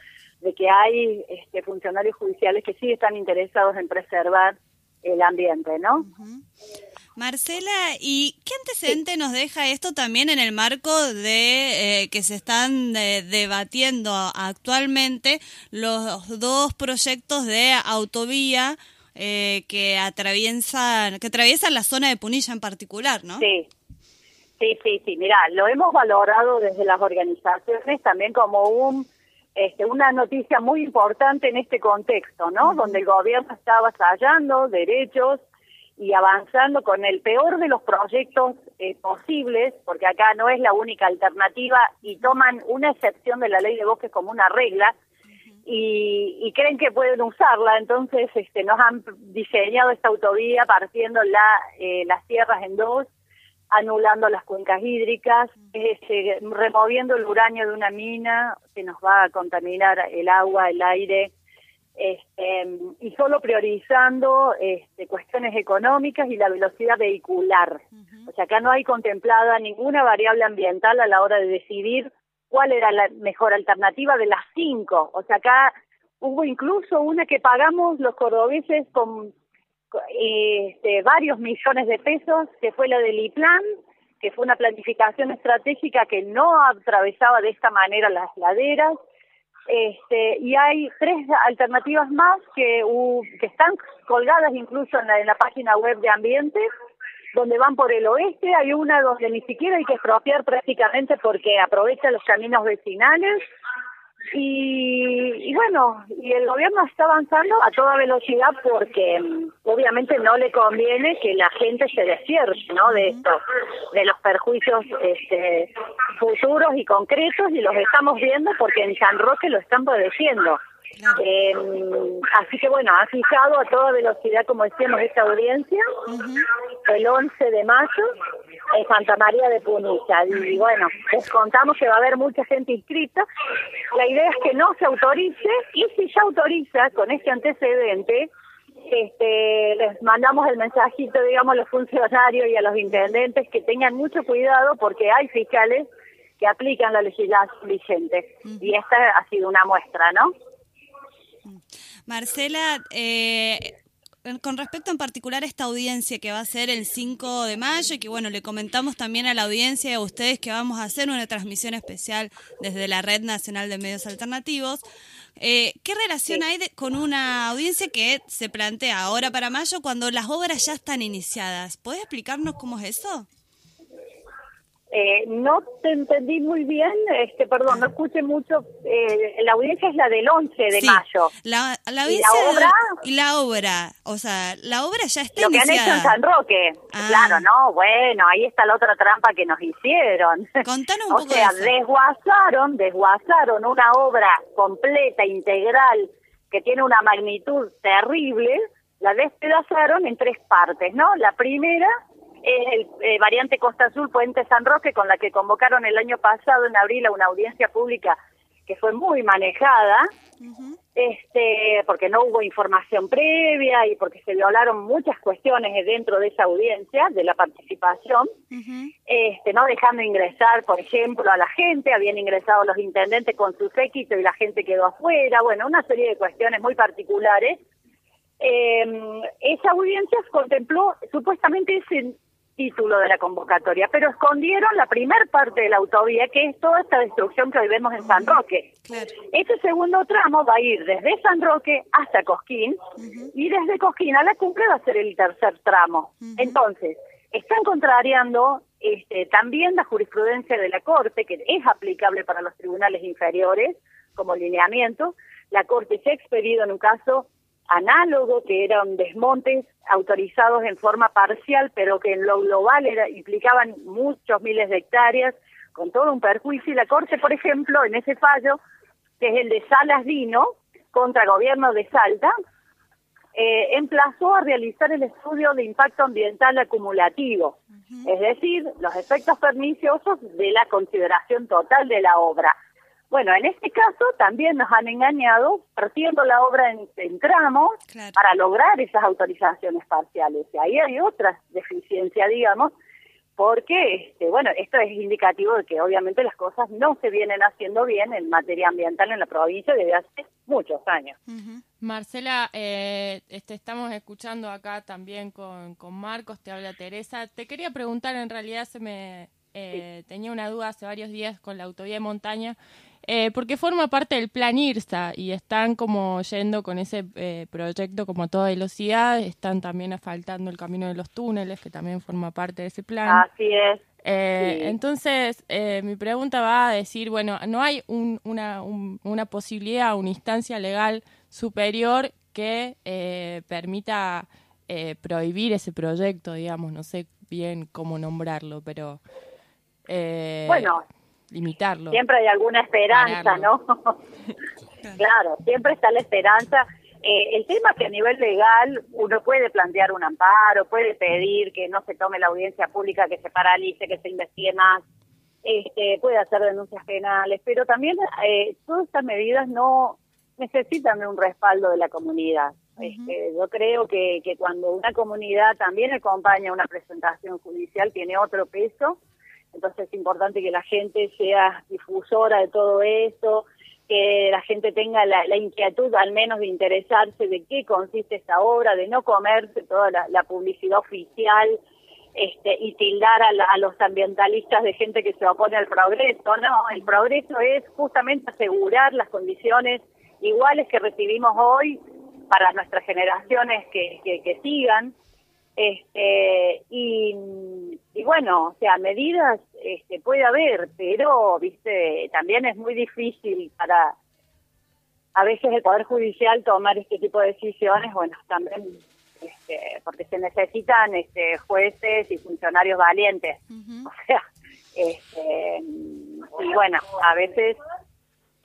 de que hay este, funcionarios judiciales que sí están interesados en preservar el ambiente, ¿no? Marcela, ¿y qué antecedente nos deja esto también en el marco de eh, que se están eh, debatiendo actualmente los dos proyectos de autovía eh, que atraviesan que atraviesan la zona de Punilla en particular, ¿no? Sí, sí, sí, sí. Mira, lo hemos valorado desde las organizaciones también como un este, una noticia muy importante en este contexto, ¿no? Donde el gobierno está avasallando derechos y avanzando con el peor de los proyectos eh, posibles, porque acá no es la única alternativa y toman una excepción de la ley de bosques como una regla y, y creen que pueden usarla, entonces este, nos han diseñado esta autovía partiendo la, eh, las tierras en dos, anulando las cuencas hídricas, este, removiendo el uranio de una mina que nos va a contaminar el agua, el aire, este, y solo priorizando este, cuestiones económicas y la velocidad vehicular. O sea, acá no hay contemplada ninguna variable ambiental a la hora de decidir cuál era la mejor alternativa de las cinco. O sea, acá hubo incluso una que pagamos los cordobeses con este, varios millones de pesos, que fue la del IPLAN, que fue una planificación estratégica que no atravesaba de esta manera las laderas. Este, y hay tres alternativas más que, uh, que están colgadas incluso en la, en la página web de Ambiente, donde van por el oeste, hay una donde ni siquiera hay que expropiar prácticamente porque aprovecha los caminos vecinales, y, y bueno, y el gobierno está avanzando a toda velocidad porque mm, obviamente no le conviene que la gente se despierte, ¿no? De esto, de los perjuicios este, futuros y concretos y los estamos viendo porque en San Roque lo están padeciendo. Eh, así que bueno, ha fijado a toda velocidad, como decíamos, esta audiencia el 11 de mayo en Santa María de Punilla. Y bueno, les contamos que va a haber mucha gente inscrita. La idea es que no se autorice y si se autoriza con este antecedente, este, les mandamos el mensajito, digamos, a los funcionarios y a los intendentes que tengan mucho cuidado porque hay fiscales que aplican la legislación vigente. Y esta ha sido una muestra, ¿no? Marcela, eh, con respecto en particular a esta audiencia que va a ser el 5 de mayo y que bueno, le comentamos también a la audiencia y a ustedes que vamos a hacer una transmisión especial desde la Red Nacional de Medios Alternativos. Eh, ¿Qué relación hay de- con una audiencia que se plantea ahora para mayo cuando las obras ya están iniciadas? ¿Puedes explicarnos cómo es eso? Eh, no te entendí muy bien, este, perdón, no escuché mucho. Eh, la audiencia es la del 11 de Sí, mayo. La, la ¿Y la obra? y la obra, o sea, la obra ya está Lo que han hecho en San Roque. Ah. Claro, no, bueno, ahí está la otra trampa que nos hicieron. Contanos un o poco sea, de eso. desguazaron, desguazaron una obra completa, integral, que tiene una magnitud terrible, la despedazaron en tres partes, ¿no? La primera es el eh, variante Costa Azul Puente San Roque, con la que convocaron el año pasado en abril a una audiencia pública que fue muy manejada, este, porque no hubo información previa y porque se violaron muchas cuestiones dentro de esa audiencia, de la participación, este, no dejando ingresar, por ejemplo, a la gente, habían ingresado los intendentes con su séquito y la gente quedó afuera, bueno, una serie de cuestiones muy particulares. Eh, esa audiencia contempló supuestamente ese título de la convocatoria, pero escondieron la primer parte de la autovía, que es toda esta destrucción que hoy vemos en San Roque. Este segundo tramo va a ir desde San Roque hasta Cosquín y desde Cosquín a la cumbre va a ser el tercer tramo. Entonces, están contrariando este, también la jurisprudencia de la Corte, que es aplicable para los tribunales inferiores como lineamiento. La Corte se ha expedido en un caso análogo, que eran desmontes autorizados en forma parcial, pero que en lo global era, implicaban muchos miles de hectáreas, con todo un perjuicio. Y la Corte, por ejemplo, en ese fallo, que es el de Salas Dino, contra gobierno de Salta, eh, emplazó a realizar el estudio de impacto ambiental acumulativo, es decir, los efectos perniciosos de la consideración total de la obra. Bueno, en este caso también nos han engañado partiendo la obra en, en tramos para lograr esas autorizaciones parciales. Y ahí hay otra deficiencia, digamos, porque, este, bueno, esto es indicativo de que obviamente las cosas no se vienen haciendo bien en materia ambiental en la provincia desde hace muchos años. Marcela, eh, este, estamos escuchando acá también con, con Marcos, te habla Teresa. Te quería preguntar, en realidad se me eh, tenía una duda hace varios días con la autovía de montaña, eh, porque forma parte del plan IRSA y están como yendo con ese eh, proyecto como a toda velocidad, están también asfaltando el camino de los túneles, que también forma parte de ese plan. Así es. Eh, Sí. Entonces, eh, mi pregunta va a decir, bueno, ¿no hay un- una, un- una posibilidad, una instancia legal superior que eh, permita eh, prohibir ese proyecto, digamos? No sé bien cómo nombrarlo, pero... eh, Bueno, limitarlo. Siempre hay alguna esperanza. ¿no? claro, siempre está la esperanza. Eh, el tema es que a nivel legal uno puede plantear un amparo, puede pedir que no se tome la audiencia pública, que se paralice, que se investigue más, este, puede hacer denuncias penales, pero también eh, todas estas medidas no necesitan de un respaldo de la comunidad. Este, yo creo que, que cuando una comunidad también acompaña una presentación judicial tiene otro peso, entonces es importante que la gente sea difusora de todo esto, que la gente tenga la, inquietud al menos de interesarse de qué consiste esta obra, de no comerse toda la, la publicidad oficial este, y tildar a, la- a los ambientalistas de gente que se opone al progreso. No, el progreso es justamente asegurar las condiciones iguales que recibimos hoy para nuestras generaciones que, que, que sigan. Este, y, y bueno, o sea, medidas este, puede haber, pero, viste, también es muy difícil para a veces el Poder Judicial tomar este tipo de decisiones, bueno, también este, porque se necesitan este, jueces y funcionarios valientes. O sea, este, y bueno, a veces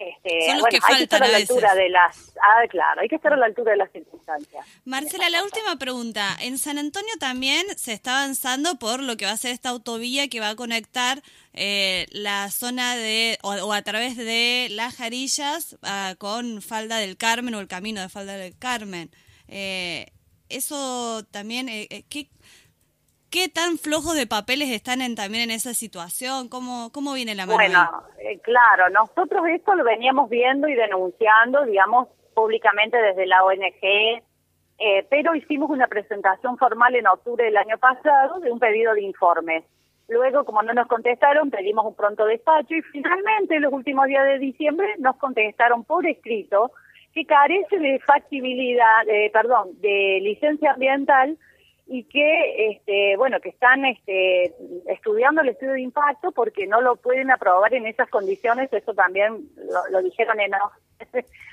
este, Son los bueno, que hay que estar faltan a la veces. altura de las, ah, claro, hay que estar a la altura de las circunstancias. Marcela, la última pregunta. En San Antonio también se está avanzando por lo que va a ser esta autovía que va a conectar eh, la zona de, o, o a través de Las Jarillas ah, con Falda del Carmen o el camino de Falda del Carmen. Eh, eso también, eh, eh, ¿qué, ¿qué tan flojos de papeles están en, también en esa situación? ¿Cómo, cómo viene la mano? Bueno, eh, claro, nosotros esto lo veníamos viendo y denunciando, digamos, públicamente desde la ONG, eh, pero hicimos una presentación formal en octubre del año pasado de un pedido de informes. Luego, como no nos contestaron, pedimos un pronto despacho y finalmente, en los últimos días de diciembre, nos contestaron por escrito que carece de factibilidad, eh, perdón, de licencia ambiental y que este bueno que están este estudiando el estudio de impacto porque no lo pueden aprobar en esas condiciones. Eso también lo, lo dijeron en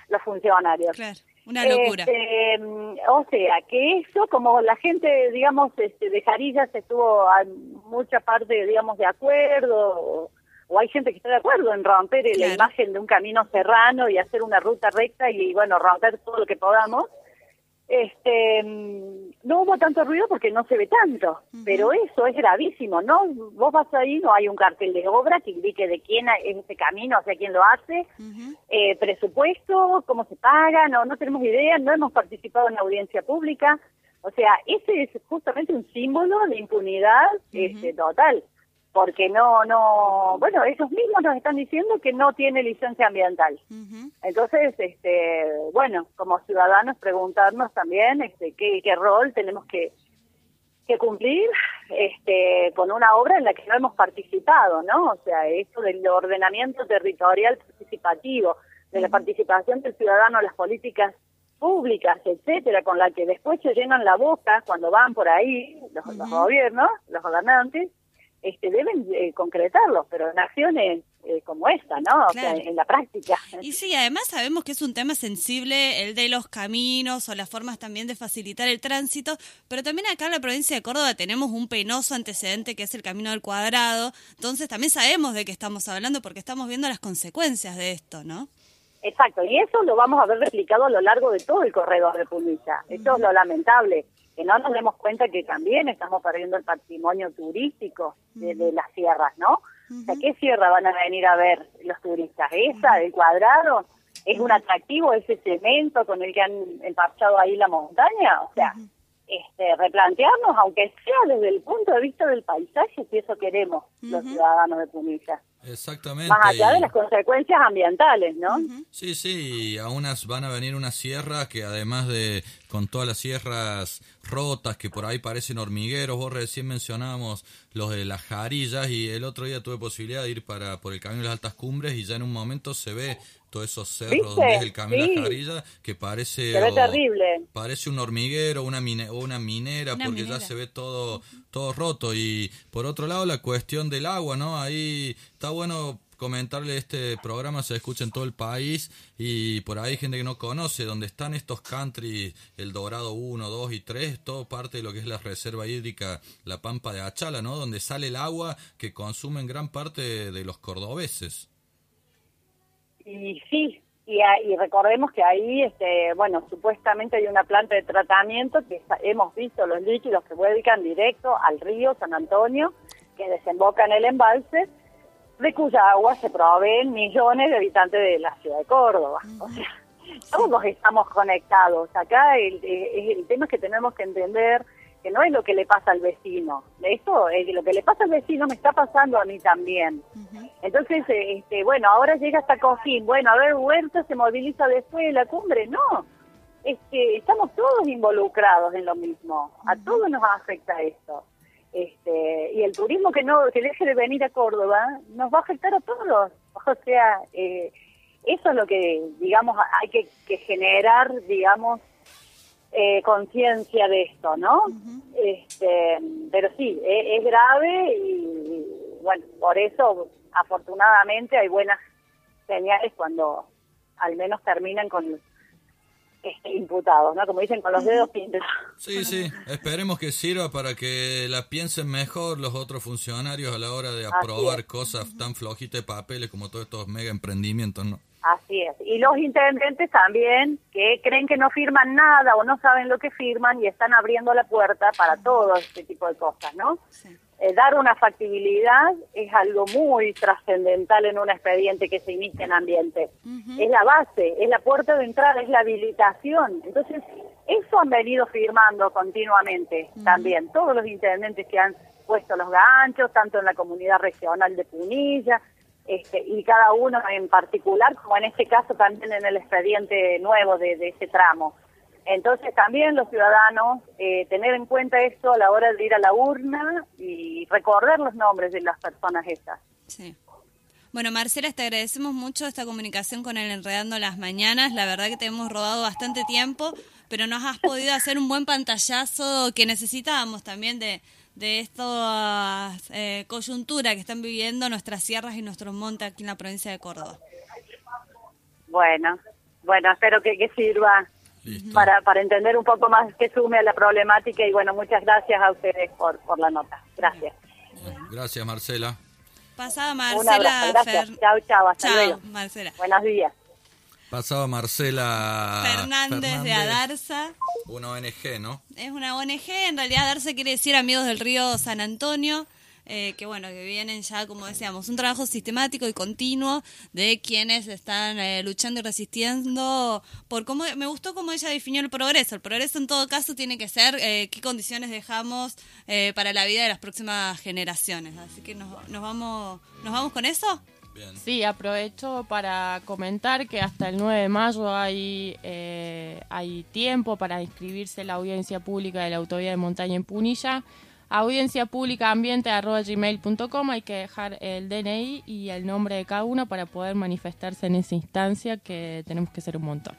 los funcionarios. Claro, una locura. Este, o sea que eso como la gente digamos este de Jarillas estuvo a mucha parte digamos de acuerdo o, hay gente que está de acuerdo en romper la imagen de un camino serrano y hacer una ruta recta y bueno romper todo lo que podamos este mm, no hubo tanto ruido porque no se ve tanto, pero eso es gravísimo, ¿no? Vos vas ahí, no hay un cartel de obra que indique de quién es ese camino, o sea, quién lo hace, eh, presupuesto, cómo se paga, no, no tenemos idea, no hemos participado en audiencia pública, o sea, ese es justamente un símbolo de impunidad este, total, porque no, no, bueno, ellos mismos nos están diciendo que no tiene licencia ambiental. Entonces, este, bueno, como ciudadanos preguntarnos también este, qué, qué rol tenemos que, que cumplir este, con una obra en la que no hemos participado, ¿no? O sea, esto del ordenamiento territorial participativo, de la participación del ciudadano en las políticas públicas, etcétera, con la que después se llenan la boca cuando van por ahí los, los gobiernos, los gobernantes, este, deben eh, concretarlos, pero en acciones eh, como esta, ¿no? O sea, en la práctica. Y sí, además sabemos que es un tema sensible el de los caminos o las formas también de facilitar el tránsito, pero también acá en la provincia de Córdoba tenemos un penoso antecedente que es el Camino del Cuadrado, entonces también sabemos de qué estamos hablando porque estamos viendo las consecuencias de esto, ¿no? Exacto, y eso lo vamos a ver replicado a lo largo de todo el corredor de Punilla. Eso es lo lamentable, que no nos demos cuenta que también estamos perdiendo el patrimonio turístico de, de las sierras, ¿no? O sea, ¿qué sierra van a venir a ver los turistas? ¿Esa, del cuadrado? ¿Es un atractivo ese cemento con el que han emparchado ahí la montaña? O sea, este, replantearnos, aunque sea desde el punto de vista del paisaje, si eso queremos los ciudadanos de Punilla. Exactamente. Más allá de las consecuencias ambientales, ¿no? Sí, sí, y a unas van a venir unas sierras que además de con todas las sierras rotas que por ahí parecen hormigueros, vos recién mencionábamos los de las jarillas y el otro día tuve posibilidad de ir para por el camino de las altas cumbres y ya en un momento se ve todos esos cerros ¿Viste? donde es el camino Sí. las jarillas que parece Se ve o- terrible. parece un hormiguero, una mine- o una minera, Una porque minera. ya se ve todo, todo roto. Y por otro lado, la cuestión del agua, ¿no? Ahí está bueno comentarle este programa, se escucha en todo el país y por ahí hay gente que no conoce, donde están estos country, el Dorado 1, 2 y 3, todo parte de lo que es la reserva hídrica, la Pampa de Achala, ¿no? Donde sale el agua que consumen gran parte de los cordobeses. Y sí, y, y recordemos que ahí, este, bueno, supuestamente hay una planta de tratamiento que hemos visto los líquidos que vuelcan directo al río San Antonio, que desemboca en el embalse, de cuya agua se proveen millones de habitantes de la ciudad de Córdoba. O sea, todos estamos conectados. Acá el, el, el tema es que tenemos que entender que no es lo que le pasa al vecino. Esto, eh, lo que le pasa al vecino me está pasando a mí también. Entonces, eh, este, bueno, ahora llega hasta Cojín. Bueno, a ver, Huerta se moviliza después de la cumbre. No, este, estamos todos involucrados en lo mismo. A todos nos afecta esto. Este, y el turismo que no que deje de venir a Córdoba nos va a afectar a todos. O sea, eh, eso es lo que, digamos, hay que, que generar, digamos, eh, conciencia de esto, ¿no? este, pero sí, e- es, grave y, bueno, por eso afortunadamente hay buenas señales cuando al menos terminan con este, imputados, ¿no? Como dicen, con los dedos pintados. Sí, sí, esperemos que sirva para que la piensen mejor los otros funcionarios a la hora de aprobar cosas tan flojitas de papeles como todos estos mega emprendimientos, ¿no? Así es. Y los intendentes también, que creen que no firman nada o no saben lo que firman y están abriendo la puerta para todo este tipo de cosas, ¿no? Eh, dar una factibilidad es algo muy trascendental en un expediente que se inicia en ambiente. Es la base, es la puerta de entrada, es la habilitación. Entonces, eso han venido firmando continuamente también todos los intendentes que han puesto los ganchos, tanto en la comunidad regional de Punilla, este, y cada uno en particular, como en este caso también en el expediente nuevo de, ese tramo. Entonces también los ciudadanos eh, tener en cuenta esto a la hora de ir a la urna y recordar los nombres de las personas estas. Sí. Bueno, Marcela, te agradecemos mucho esta comunicación con el Enredando las Mañanas. La verdad que te hemos robado bastante tiempo, pero nos has podido hacer un buen pantallazo que necesitábamos también de, de esta eh, coyuntura que están viviendo nuestras sierras y nuestros montes aquí en la provincia de Córdoba. Bueno, bueno, espero que, que sirva para, para entender un poco más, que sume a la problemática y bueno, muchas gracias a ustedes por, por la nota. Gracias. Gracias, Marcela. Pasaba Un Marcela abrazo, gracias. Fer- Chao, chao, hasta Chao, luego. Marcela. Buenos días. Pasaba Marcela Fernández, de Adarza. Una ONG, ¿no? Es una ONG, en realidad Adarza quiere decir Amigos del Río San Antonio, eh, que bueno, que vienen ya, como decíamos, un trabajo sistemático y continuo de quienes están eh, luchando y resistiendo por cómo, me gustó cómo ella definió el progreso. El progreso en todo caso tiene que ser eh, qué condiciones dejamos eh, para la vida de las próximas generaciones. Así que nos, nos vamos, ¿nos vamos con eso? Sí, aprovecho para comentar que hasta el 9 de mayo hay, eh, hay tiempo para inscribirse en la audiencia pública de la Autovía de Montaña en Punilla. Audiencia pública ambiente arroba gmail.com hay que dejar el DNI y el nombre de cada uno para poder manifestarse en esa instancia que tenemos que ser un montón.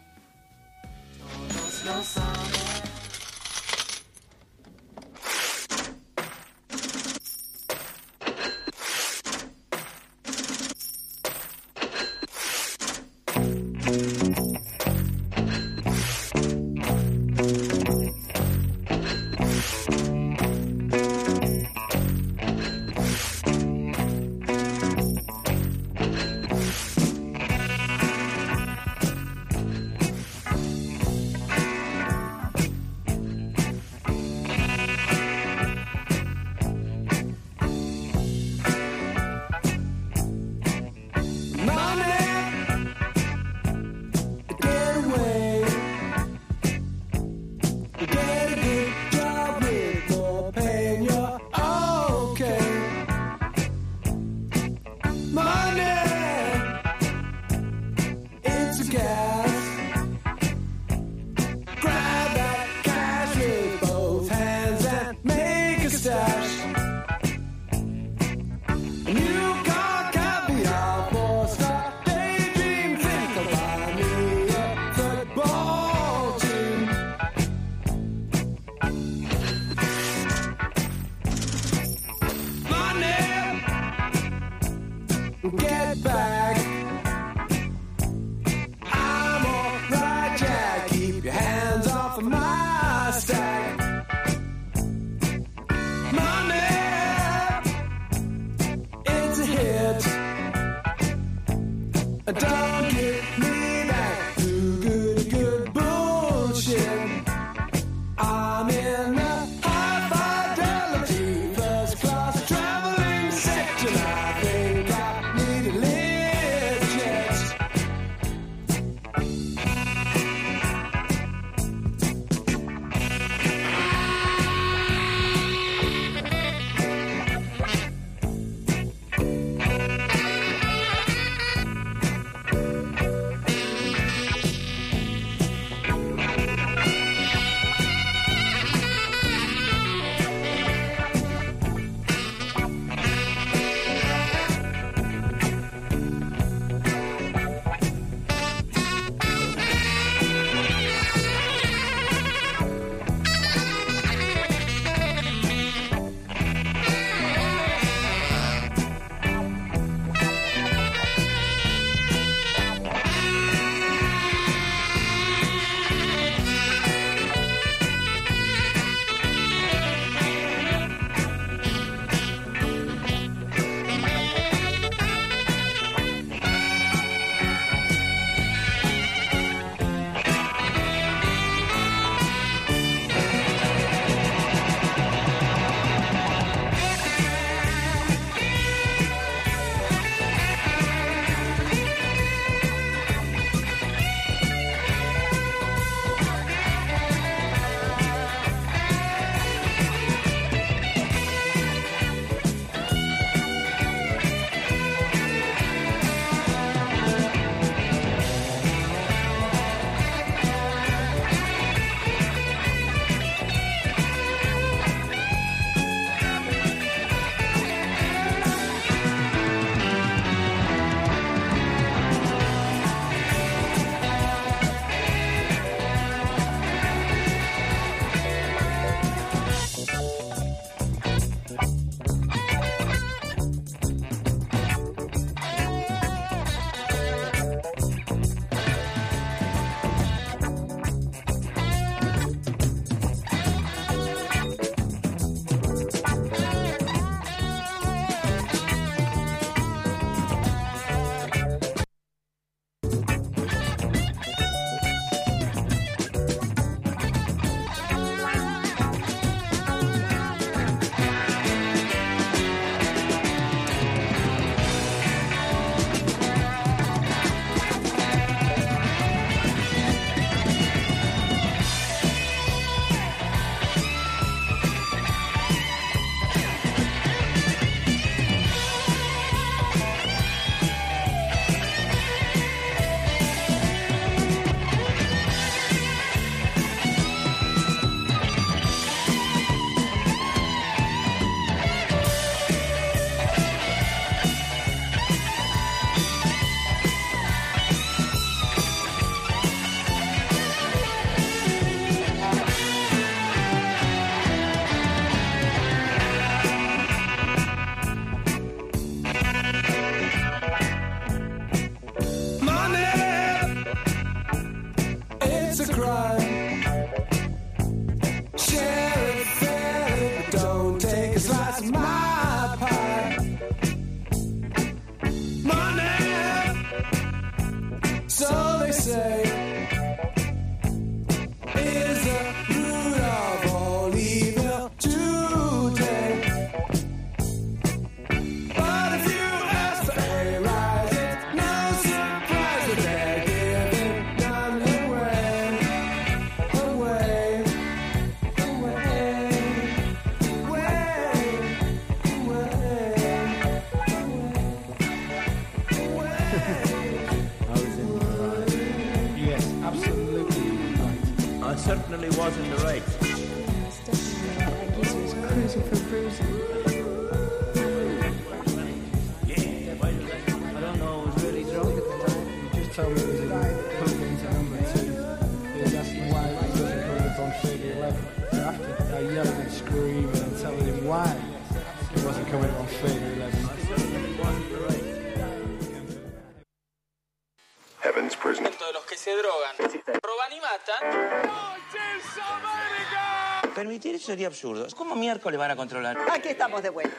Permitir eso sería absurdo. ¿Cómo miércoles van a controlar? Aquí estamos de vuelta.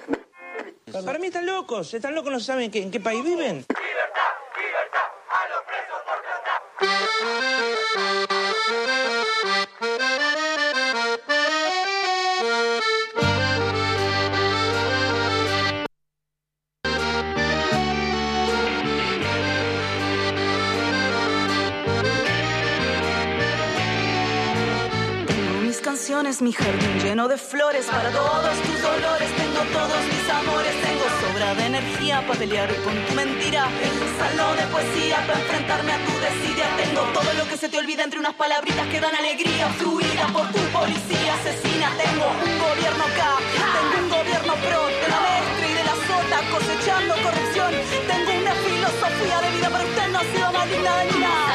Para mí están locos. Están locos, no saben en qué país viven. Canciones, mi jardín lleno de flores para todos tus dolores. Tengo todos mis amores, tengo sobra de energía para pelear con tu mentira. Tengo un salón de poesía para enfrentarme a tu desidia. Tengo todo lo que se te olvida entre unas palabritas que dan alegría. Fluida por tu policía asesina. Tengo un gobierno acá, tengo un gobierno pro de la maestra y de la sota cosechando corrupción. Tengo una filosofía de vida, pero usted no ha sido maligna ni nada.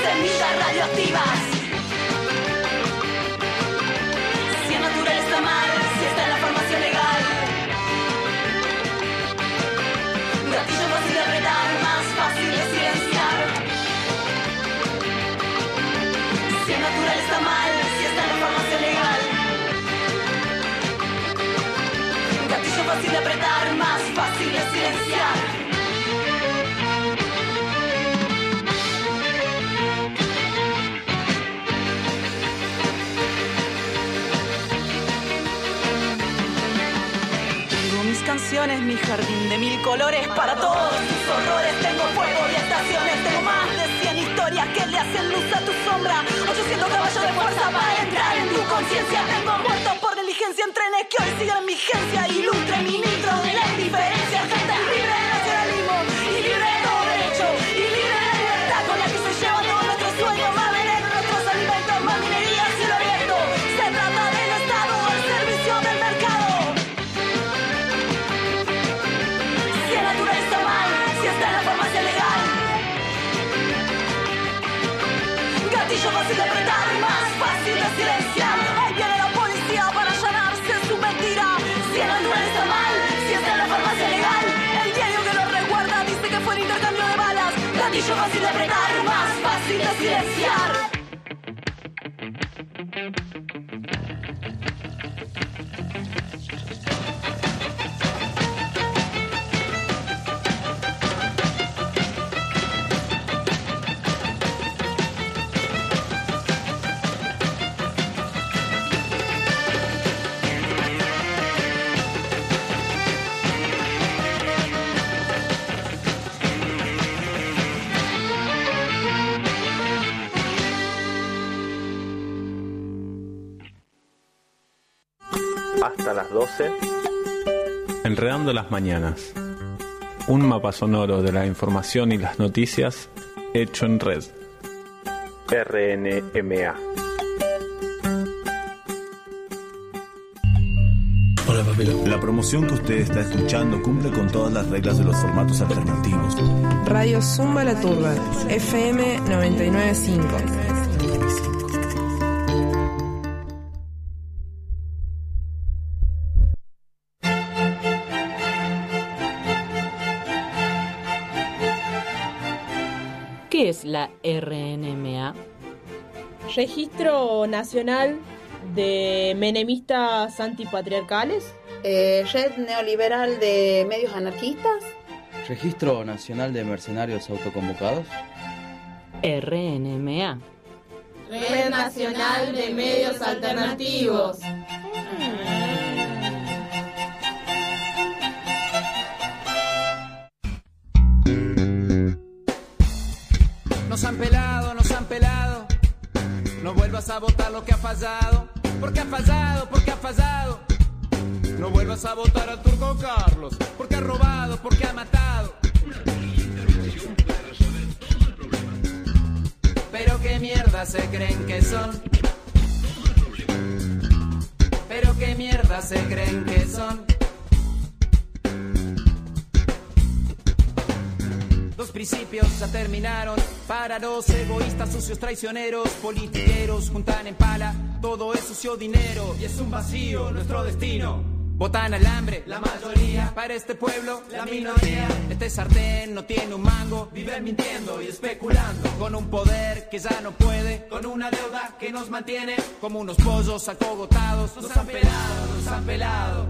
Semillas radioactivas. Fácil de apretar, más fácil de silenciar. Tengo mis canciones, mi jardín de mil colores para todos por negligencia en que hoy siguen en vigencia. Ilustre ministro de la indiferencia. Gente libre Hasta las 12. Enredando las mañanas. Un mapa sonoro de la información y las noticias hecho en red. RNMA. Hola, papilo. La promoción que usted está escuchando cumple con todas las reglas de los formatos alternativos. Radio Zumba La Turba, FM 995. La RNMA? Registro Nacional de Menemistas Antipatriarcales. Eh, Red Neoliberal de Medios Anarquistas. Registro Nacional de Mercenarios Autoconvocados. RNMA. Red Nacional de Medios Alternativos. Nos han pelado, nos han pelado. No vuelvas a votar lo que ha fallado. Porque ha fallado, porque ha fallado. No vuelvas a votar al turco Carlos. Porque ha robado, porque ha matado. Pero qué mierda se creen que son. Pero qué mierda se creen que son. Los principios ya terminaron para los egoístas, sucios, traicioneros, politiqueros, juntan en pala, todo es sucio dinero y es un vacío nuestro destino. Votan al hambre, la mayoría. Para este pueblo, la minoría. Este sartén no tiene un mango. Viven mintiendo y especulando. Con un poder que ya no puede. Con una deuda que nos mantiene. Como unos pollos acogotados. Nos han pelado, nos han pelado.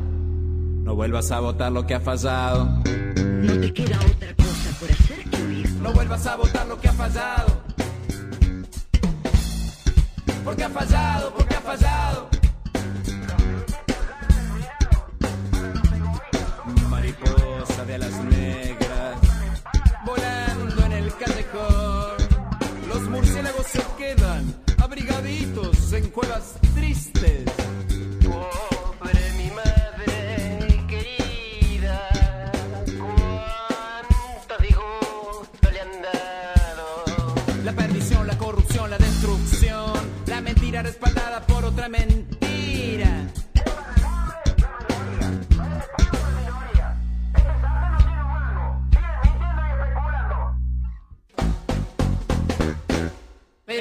No vuelvas a votar lo que ha fallado. No te queda otra cosa No vuelvas a votar lo que ha fallado. Porque ha fallado, porque ha fallado. Mariposa de alas negras, volando en el callejón. Los murciélagos se quedan abrigaditos en cuevas tristes.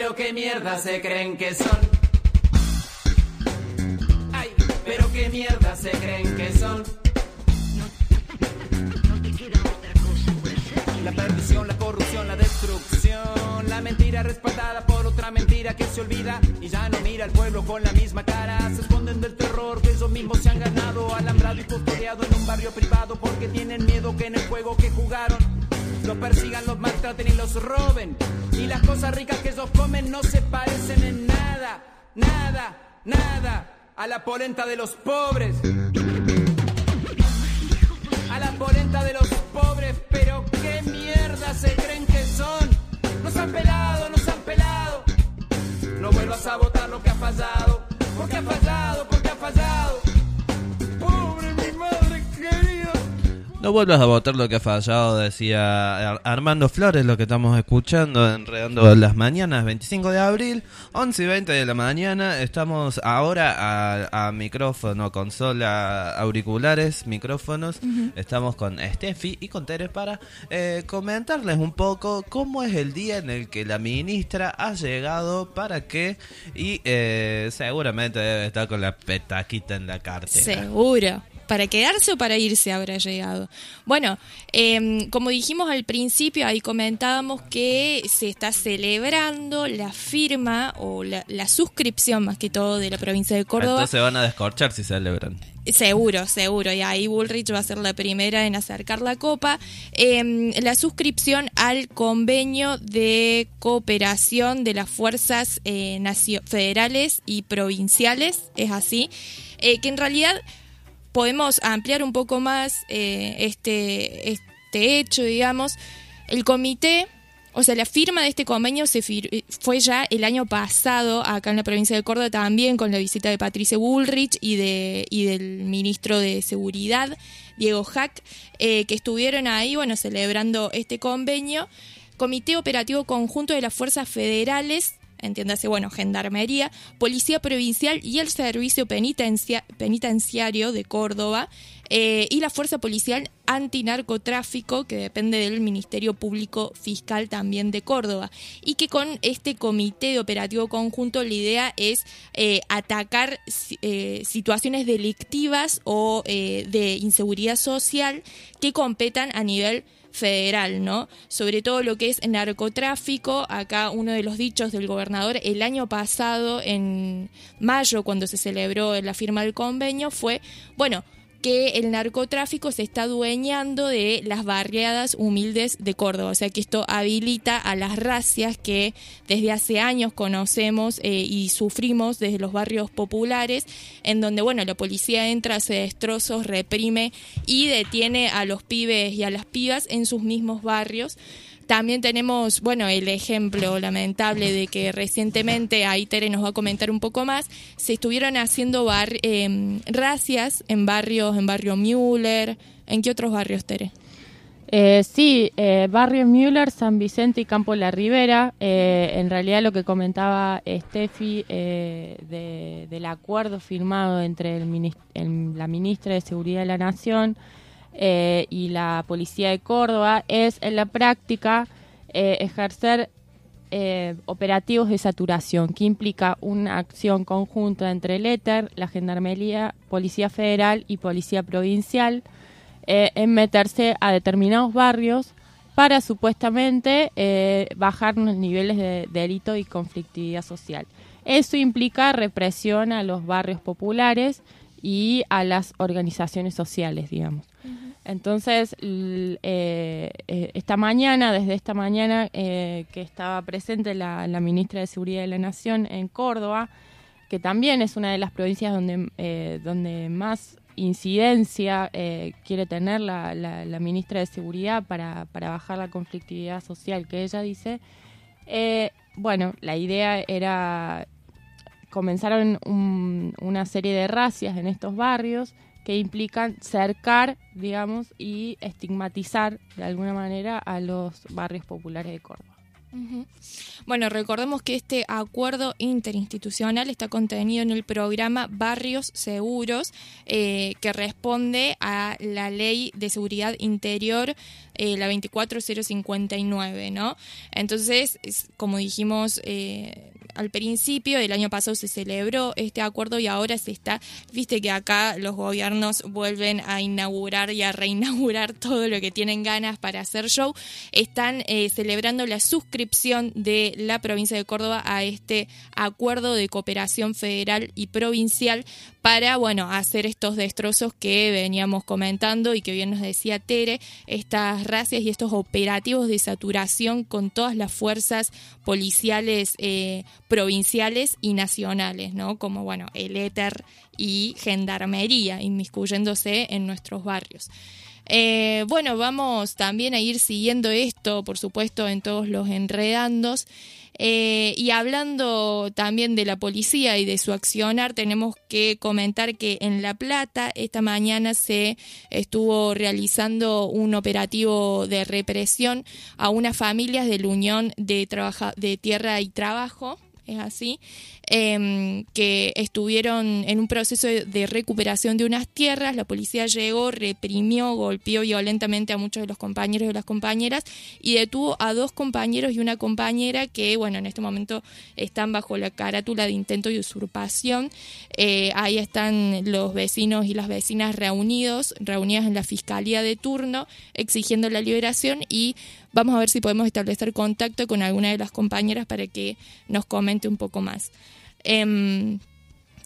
Pero qué mierda se creen que son. Ay, pero qué mierda se creen que son. La perdición, la corrupción, la destrucción, la mentira respaldada por otra mentira que se olvida y ya no mira al pueblo con la misma cara. Se esconden del terror que ellos mismos se han ganado, alambrado y custodiado en un barrio privado porque tienen miedo que en el juego que jugaron los persigan, los maltraten y los roben. Y las cosas ricas que ellos comen no se parecen en nada, nada, nada a la polenta de los pobres. A la polenta de los pobres, pero qué mierda se creen que son. Nos han pelado, nos han pelado. No vuelvas a votar lo que ha fallado. Porque ha fallado, porque ha fallado. No vuelvas a votar lo que ha fallado, decía Ar- Armando Flores, lo que estamos escuchando, enredando las mañanas, 25 de abril, 11 y 20 de la mañana. Estamos ahora a, a micrófono, consola, auriculares, micrófonos. Estamos con Steffi y con Teres para eh, comentarles un poco cómo es el día en el que la ministra ha llegado, para qué, y eh, seguramente debe estar con la petaquita en la cartera. Seguro. ¿Para quedarse o para irse habrá llegado? Bueno, em, como dijimos al principio, ahí comentábamos que se está celebrando la firma o la, la suscripción más que todo de la provincia de Córdoba. Entonces van a descorchar si celebran. Seguro, seguro. Y ahí Bullrich va a ser la primera en acercar la copa. Em, la suscripción al convenio de cooperación de las fuerzas eh, federales y provinciales, es así, eh, que en realidad podemos ampliar un poco más eh, este, este hecho, digamos. El comité, o sea, la firma de este convenio se fue ya el año pasado acá en la provincia de Córdoba también con la visita de Patricia Bullrich y, de, y del ministro de Seguridad, Diego Hack, eh, que estuvieron ahí, bueno, celebrando este convenio. Comité Operativo Conjunto de las Fuerzas Federales entiéndase, bueno, Gendarmería, Policía Provincial y el Servicio Penitencia- Penitenciario de Córdoba eh, y la Fuerza Policial Antinarcotráfico, que depende del Ministerio Público Fiscal también de Córdoba. Y que con este comité de operativo conjunto la idea es eh, atacar eh, situaciones delictivas o de inseguridad social que competan a nivel federal, ¿no? Sobre todo lo que es narcotráfico, acá uno de los dichos del gobernador el año pasado, en mayo, cuando se celebró la firma del convenio, fue, bueno, que el narcotráfico se está adueñando de las barriadas humildes de Córdoba. O sea que esto habilita a las racias que desde hace años conocemos eh, y sufrimos desde los barrios populares, en donde, bueno, la policía entra, hace destrozos, reprime y detiene a los pibes y a las pibas en sus mismos barrios. También tenemos, bueno, el ejemplo lamentable de que recientemente, ahí Tere nos va a comentar un poco más, se estuvieron haciendo bar, eh, racias en barrios, en barrio Müller, ¿en qué otros barrios, Tere? Eh, sí, eh, Barrio Müller, San Vicente y Campo La Ribera. Eh, en realidad lo que comentaba Steffi eh, de- del acuerdo firmado entre el la ministra de Seguridad de la Nación eh, y la Policía de Córdoba es en la práctica eh, ejercer eh, operativos de saturación, que implica una acción conjunta entre el ETER, la Gendarmería, Policía Federal y Policía Provincial, en meterse a determinados barrios para supuestamente bajar los niveles de delito y conflictividad social. Eso implica represión a los barrios populares y a las organizaciones sociales, digamos. Eh, eh, esta mañana, desde esta mañana eh, que estaba presente la, la ministra de Seguridad de la Nación en Córdoba, que también es una de las provincias donde, eh, donde más incidencia eh, quiere tener la, la- la ministra de Seguridad para, para bajar la conflictividad social que ella dice, bueno, la idea era comenzaron un- una serie de racias en estos barrios que implican cercar, digamos, y estigmatizar de alguna manera a los barrios populares de Córdoba. Bueno, recordemos que este acuerdo interinstitucional está contenido en el programa Barrios Seguros, eh, que responde a la Ley de Seguridad Interior, eh, la 24059, ¿no? Entonces, es- como dijimos eh, al principio, el año pasado se celebró este acuerdo y ahora se está, viste que acá los gobiernos vuelven a inaugurar y a reinaugurar todo lo que tienen ganas para hacer show, están eh, celebrando la suscripción de la provincia de Córdoba a este acuerdo de cooperación federal y provincial para, bueno, hacer estos destrozos que veníamos comentando y que bien nos decía Tere, estas racias y estos operativos de saturación con todas las fuerzas policiales eh, provinciales y nacionales, ¿no? Como, bueno, el éter y gendarmería inmiscuyéndose en nuestros barrios. Eh, bueno, vamos también a ir siguiendo esto, por supuesto, en todos los enredandos. Eh, y hablando también de la policía y de su accionar, tenemos que comentar que en La Plata esta mañana se estuvo realizando un operativo de represión a unas familias de la Unión de, Trabaja de Tierra y Trabajo, es así, em, que estuvieron en un proceso de, recuperación de unas tierras. La policía llegó, reprimió, golpeó violentamente a muchos de los compañeros y las compañeras y detuvo a dos compañeros y una compañera que, bueno, en este momento están bajo la carátula de intento de usurpación. Eh, ahí están los vecinos y las vecinas reunidos, reunidas en la fiscalía de turno, exigiendo la liberación y vamos a ver si podemos establecer contacto con alguna de las compañeras para que nos comente un poco más. Em,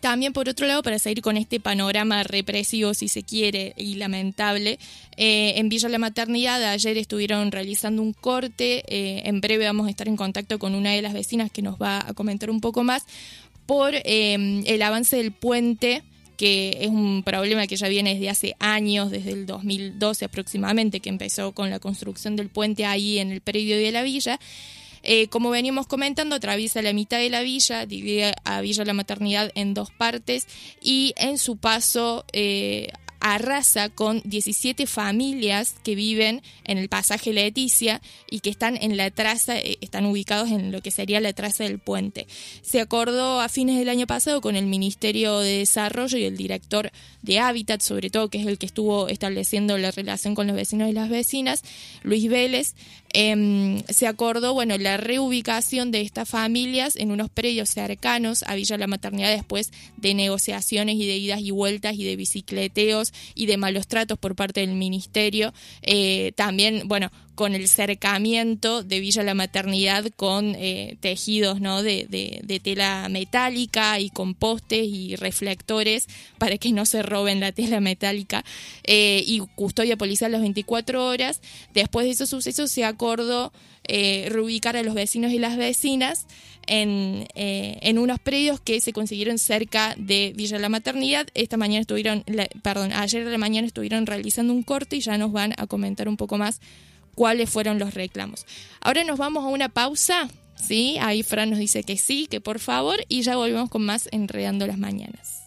también, por otro lado, para seguir con este panorama represivo, si se quiere, y lamentable, eh, en Villa La Maternidad ayer estuvieron realizando un corte. eh, en breve vamos a estar en contacto con una de las vecinas que nos va a comentar un poco más por eh, el avance del puente que es un problema que ya viene desde hace años, desde el 2012 aproximadamente, que empezó con la construcción del puente ahí en el predio de la villa. Eh, como veníamos comentando, atraviesa la mitad de la villa, divide a Villa La Maternidad en dos partes y en su paso eh, arrasa con 17 familias que viven en el pasaje Leticia y que están en la traza, eh, están ubicados en lo que sería la traza del puente. Se acordó a fines del año pasado con el Ministerio de Desarrollo y el director de Hábitat, sobre todo, que es el que estuvo estableciendo la relación con los vecinos y las vecinas, Luis Vélez, em, se acordó, bueno, la reubicación de estas familias en unos predios cercanos a Villa La Maternidad después de negociaciones y de idas y vueltas y de bicicleteos y de malos tratos por parte del ministerio. Eh, también, bueno, con el cercamiento de Villa La Maternidad con eh, tejidos ¿no? de, de- de tela metálica y con postes y reflectores para que no se roben la tela metálica eh, y custodia policial las 24 horas. Después de esos sucesos se acordó eh, reubicar a los vecinos y las vecinas en, eh, en unos predios que se consiguieron cerca de Villa La Maternidad. Esta mañana estuvieron, perdón, ayer de la mañana estuvieron realizando un corte y ya nos van a comentar un poco más cuáles fueron los reclamos. Ahora nos vamos a una pausa, ¿sí? Ahí Fran nos dice que sí, que por favor, y ya volvemos con más Enredando las Mañanas.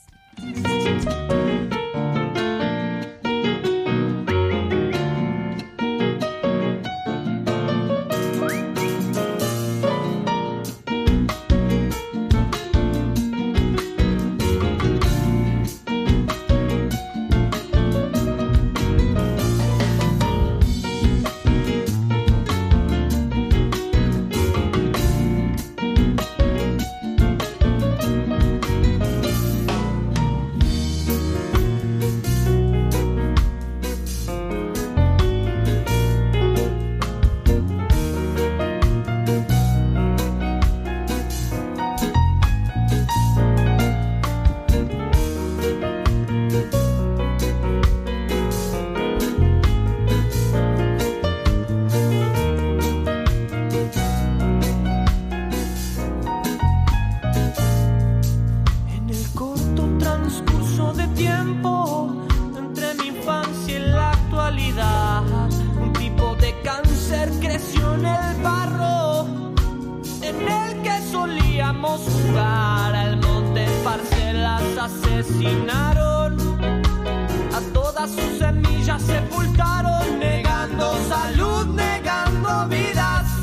Asesinaron. A todas sus semillas sepultaron negando salud negando vidas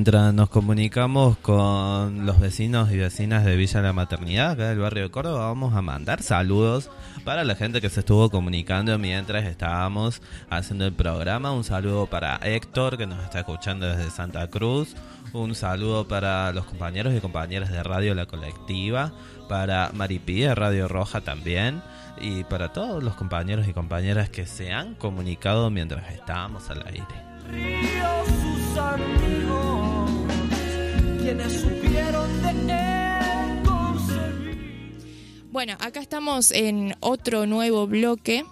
Mientras nos comunicamos con los vecinos y vecinas de Villa La Maternidad, acá del barrio de Córdoba, vamos a mandar saludos para la gente que se estuvo comunicando mientras estábamos haciendo el programa. Un saludo para Héctor, que nos está escuchando desde Santa Cruz. Un saludo para los compañeros y compañeras de Radio La Colectiva, para Maripí de Radio Roja también, y para todos los compañeros y compañeras que se han comunicado mientras estábamos al aire. río sus amigos, quienes supieron de él. Bueno, acá estamos en otro nuevo bloque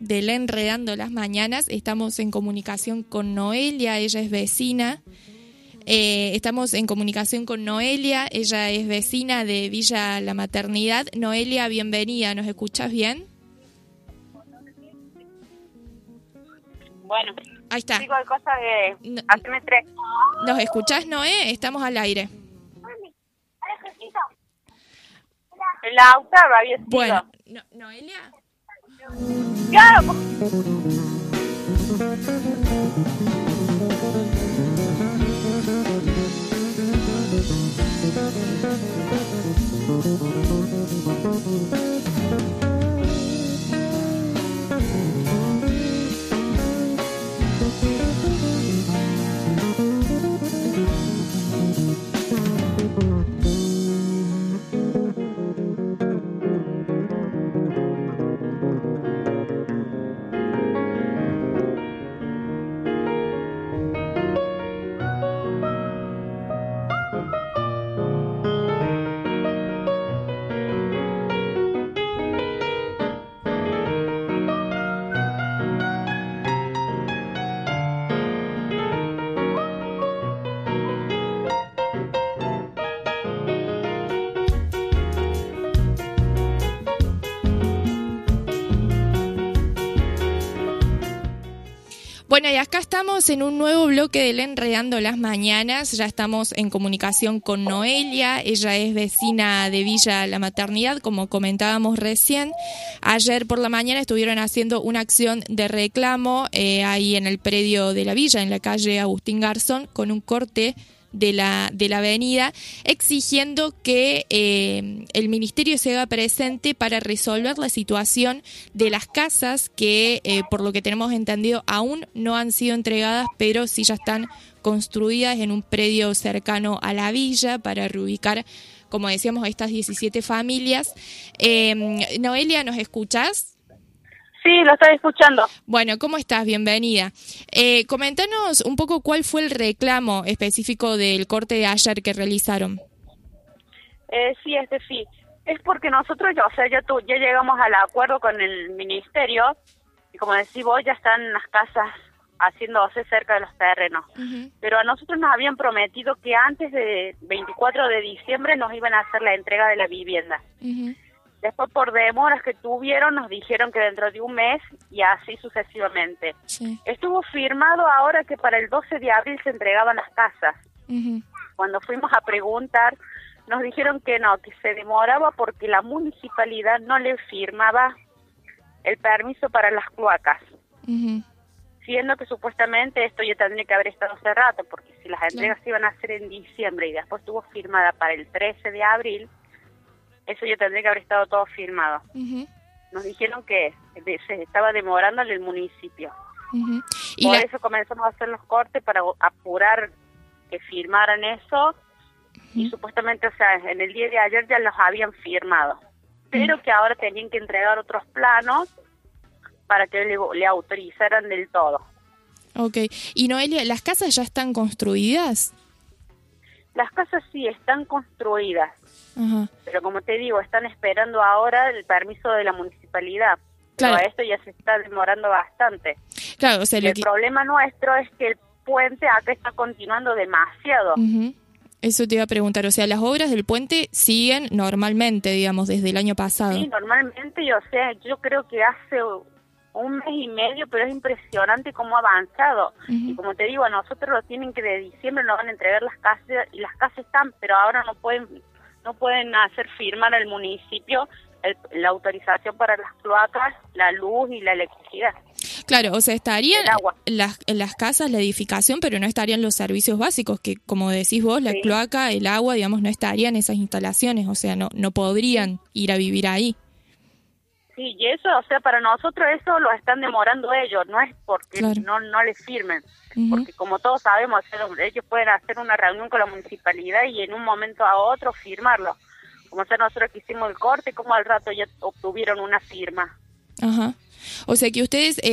del Enredando las Mañanas. Estamos en comunicación con Noelia, ella es vecina. Eh, estamos en comunicación con Noelia, ella es vecina de Villa La Maternidad. Noelia, bienvenida, ¿nos escuchas bien? Bueno, Ahí está. digo cosa de hacerme tres. ¿Nos escuchás, Noé? Estamos al aire. La octava había sido. Bueno, no- Noelia. Claro, Bueno, y acá estamos en un nuevo bloque del Enredando las Mañanas. Ya estamos en comunicación con Noelia. Ella es vecina de Villa La Maternidad, como comentábamos recién. Ayer por la mañana estuvieron haciendo una acción de reclamo eh, ahí en el predio de la villa, en la calle Agustín Garzón, con un corte de la, de la avenida, exigiendo que eh, el ministerio se haga presente para resolver la situación de las casas que, eh, por lo que tenemos entendido, aún no han sido entregadas, pero sí ya están construidas en un predio cercano a la villa para reubicar, como decíamos, a estas 17 familias. Eh, Noelia, ¿nos escuchas? Sí, lo estoy escuchando. Bueno, ¿cómo estás? Bienvenida. Eh, comentanos un poco cuál fue el reclamo específico del corte de ayer que realizaron. Eh, sí, este sí. Es porque nosotros, ya, o sea, ya, tu- ya llegamos al acuerdo con el ministerio y como decís vos, ya están las casas haciéndose cerca de los terrenos. Pero a nosotros nos habían prometido que antes de 24 de diciembre nos iban a hacer la entrega de la vivienda. Después, por demoras que tuvieron, nos dijeron que dentro de un mes y así sucesivamente. Estuvo firmado ahora que para el 12 de abril se entregaban las casas. Cuando fuimos a preguntar, nos dijeron que no, que se demoraba porque la municipalidad no le firmaba el permiso para las cloacas, siendo que supuestamente esto ya tendría que haber estado hace rato, porque si las entregas se iban a hacer en diciembre y después estuvo firmada para el 13 de abril, eso ya tendría que haber estado todo firmado. Nos dijeron que se estaba demorando en el municipio. Y Por la- eso comenzamos a hacer los cortes para apurar que firmaran eso y supuestamente, o sea, en el día de ayer ya los habían firmado, pero que ahora tenían que entregar otros planos para que le, le autorizaran del todo. Ok. Y Noelia, ¿las casas ya están construidas? Las casas sí están construidas, Ajá. pero como te digo, están esperando ahora el permiso de la municipalidad. Claro. Pero esto ya se está demorando bastante. Claro, o sea, el que... problema nuestro es que el puente acá está continuando demasiado. Eso te iba a preguntar, o sea, las obras del puente siguen normalmente, digamos, desde el año pasado. Sí, normalmente, yo sea, yo creo que hace un mes y medio, pero es impresionante cómo ha avanzado. Y como te digo, a nosotros lo tienen que de diciembre nos van a entregar las casas y las casas están, pero ahora no pueden no pueden hacer firmar al municipio el- la autorización para las cloacas, la luz y la electricidad. Claro, o sea, estarían las, las casas, la edificación, pero no estarían los servicios básicos, que como decís vos, la Sí. cloaca, el agua, digamos, no estarían esas instalaciones, o sea, no, no podrían ir a vivir ahí. Sí, y eso, o sea, para nosotros eso lo están demorando ellos, no es porque Claro. no no les firmen, porque como todos sabemos, ellos pueden hacer una reunión con la municipalidad y en un momento a otro firmarlo. Como sea, nosotros que hicimos el corte, como al rato ya obtuvieron una firma. Ajá. O sea que ustedes, eh,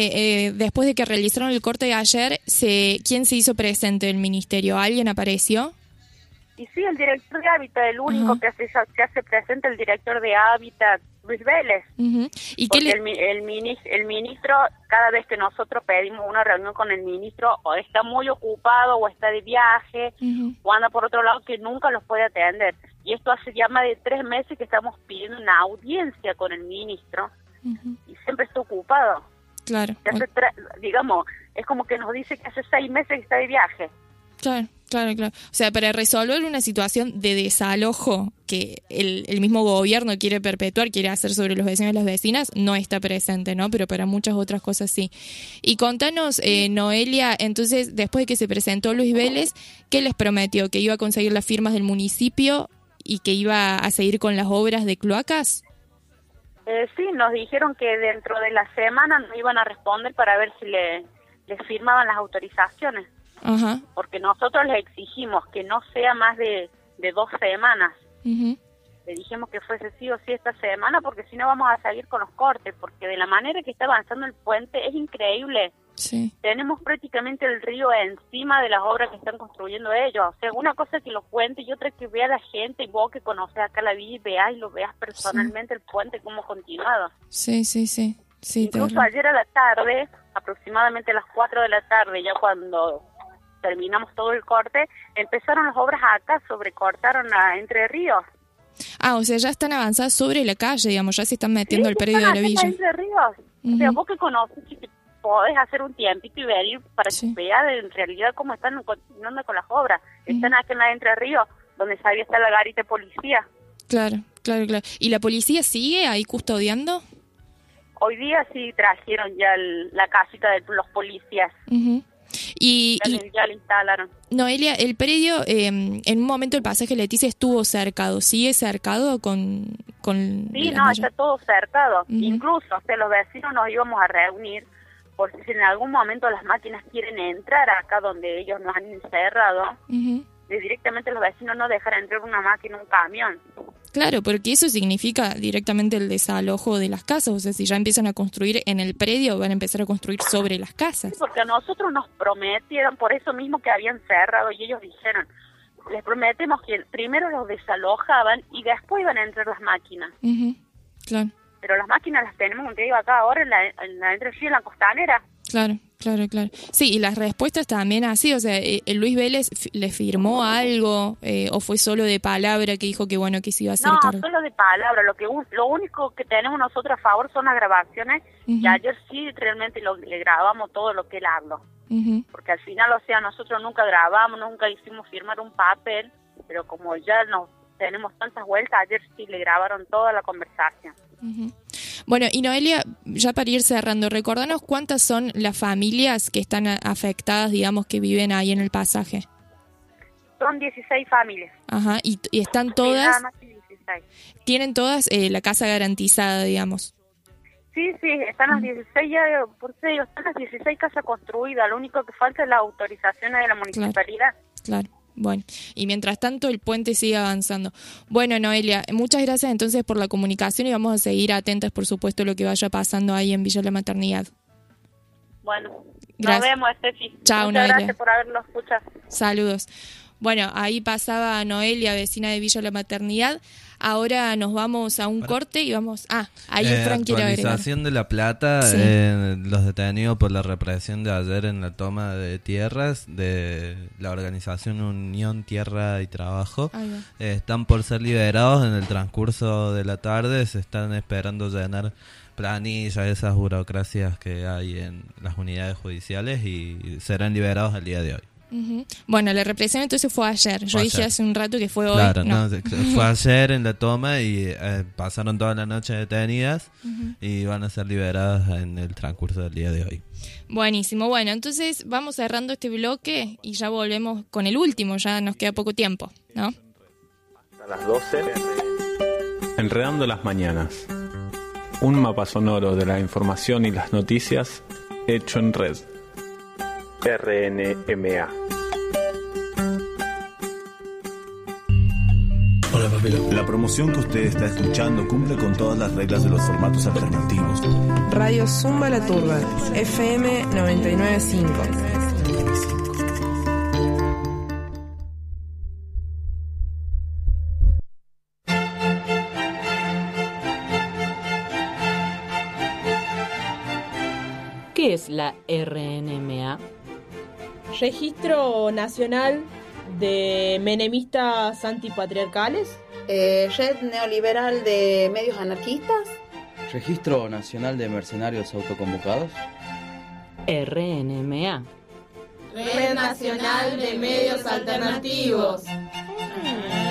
eh, después de que realizaron el corte de ayer, se, ¿quién se hizo presente del ministerio? ¿Alguien apareció? Y sí, el director de Hábitat, el único que hace, que hace presente el director de Hábitat, Luis Vélez. Ujú. ¿Y qué Porque le- el, el, minis- el ministro, cada vez que nosotros pedimos una reunión con el ministro, o está muy ocupado, o está de viaje, o anda por otro lado que nunca los puede atender. Y esto hace ya más de tres meses que estamos pidiendo una audiencia con el ministro, y siempre está ocupado. Claro. Hace digamos, es como que nos dice que hace seis meses que está de viaje. Claro, claro, claro. O sea, para resolver una situación de desalojo que el, el mismo gobierno quiere perpetuar, quiere hacer sobre los vecinos y las vecinas, no está presente, ¿no? Pero para muchas otras cosas sí. Y contanos, eh, Noelia, entonces, después de que se presentó Luis Vélez, ¿qué les prometió? ¿Que iba a conseguir las firmas del municipio y que iba a seguir con las obras de cloacas? Eh, sí, nos dijeron que dentro de la semana nos iban a responder para ver si le, firmaban las autorizaciones, Porque nosotros les exigimos que no sea más de, de dos semanas. Le dijimos que fuese sí o sí esta semana, porque si no vamos a seguir con los cortes, porque de la manera que está avanzando el puente es increíble. Sí. Tenemos prácticamente el río encima de las obras que están construyendo ellos. O sea, una cosa es que lo cuente y otra es que vea la gente y vos que conoces acá la villa y veas y lo veas personalmente el puente cómo ha continuado. Sí, sí, sí. Sí, Incluso ayer a la tarde, aproximadamente a las 4 de la tarde, ya cuando terminamos todo el corte, empezaron las obras acá, sobrecortaron a Entre Ríos. Ah, o sea, ya están avanzadas sobre la calle, digamos, ya se están metiendo al predio de la villa. en Entre Ríos. O sea, vos que conoces que podés hacer un tiempito y ver para que veas en realidad cómo están continuando con las obras. Están acá en la Entre Ríos, donde sabía está la garita de policía. Claro, claro, claro. ¿Y la policía sigue ahí custodiando? Hoy día sí trajeron ya el- la casita de los policías. Ujú. Y, Ya, y, le- ya la instalaron. Noelia, el predio, eh, en un momento el pasaje Leticia estuvo cercado. ¿Sigue cercado con, con Sí, no, está todo cercado. Incluso, o sea, los vecinos nos íbamos a reunir por si en algún momento las máquinas quieren entrar acá donde ellos nos han encerrado, Ujú. De directamente los vecinos no dejar entrar una máquina, un camión. Claro, porque eso significa directamente el desalojo de las casas. O sea, si ya empiezan a construir en el predio, van a empezar a construir sobre las casas. Porque a nosotros nos prometieron, por eso mismo que habían cerrado, y ellos dijeron, les prometemos que primero los desalojaban y después iban a entrar las máquinas. Ujú. Claro, Pero las máquinas las tenemos, como te digo, acá ahora en la, en la entre en la costanera. Claro, claro, claro. Sí, y las respuestas también así. O sea, eh, el Luis Vélez le firmó algo eh, o fue solo de palabra que dijo que bueno, que se iba a hacer No, cargo. solo de palabra. Lo que lo único que tenemos nosotros a favor son las grabaciones. Y Ujú. ayer sí realmente lo, le grabamos todo lo que él habló. Ujú. Porque al final, o sea, nosotros nunca grabamos, nunca hicimos firmar un papel, pero como ya nos tenemos tantas vueltas, ayer sí le grabaron toda la conversación. Ujú. Bueno, y Noelia, ya para ir cerrando, recordanos cuántas son las familias que están afectadas, digamos, que viven ahí en el pasaje. Son 16 familias. Ajá, y, y están todas, nada más que 16. tienen todas eh, la casa garantizada, digamos. Sí, sí, están las 16 ya, por eso digo, están las 16 casas construidas, lo único que falta es la autorización de la municipalidad. Claro. Bueno, y mientras tanto el puente sigue avanzando. Bueno, Noelia, muchas gracias entonces por la comunicación y vamos a seguir atentas, por supuesto, a lo que vaya pasando ahí en Villa La Maternidad. Bueno, Gracias. nos vemos, Estefi. Chao, Muchas Noelia. gracias por haberlo escuchado. Saludos. Bueno, ahí pasaba Noelia, vecina de Villa La Maternidad. Ahora nos vamos a un corte y vamos... Ah, ahí Eh, Frank quiere agregar. de La Plata, Sí. eh, los detenidos por la represión de ayer en la toma de tierras de la organización Unión Tierra y Trabajo, eh, están por ser liberados en el transcurso de la tarde, se están esperando llenar planillas, esas burocracias que hay en las unidades judiciales y serán liberados el día de hoy. Bueno, la represión entonces fue ayer. Yo Fue dije ayer. hace un rato que fue hoy. Claro, no. no, se- fue ayer en la toma y eh, pasaron toda la noche detenidas y van a ser liberadas en el transcurso del día de hoy. Buenísimo. Bueno, entonces vamos cerrando este bloque y ya volvemos con el último. Ya nos queda poco tiempo, ¿no? A las 12. Enredando las mañanas. Un mapa sonoro de la información y las noticias hecho en red. RNMA. La promoción que usted está escuchando cumple con todas las reglas de los formatos alternativos. Radio Zumba La Turba, FM 995. ¿Qué es la RNMA? Registro Nacional de Menemistas Antipatriarcales. Eh, Red Neoliberal de Medios Anarquistas. Registro Nacional de Mercenarios Autoconvocados. RNMA. Red Nacional de Medios Alternativos. Y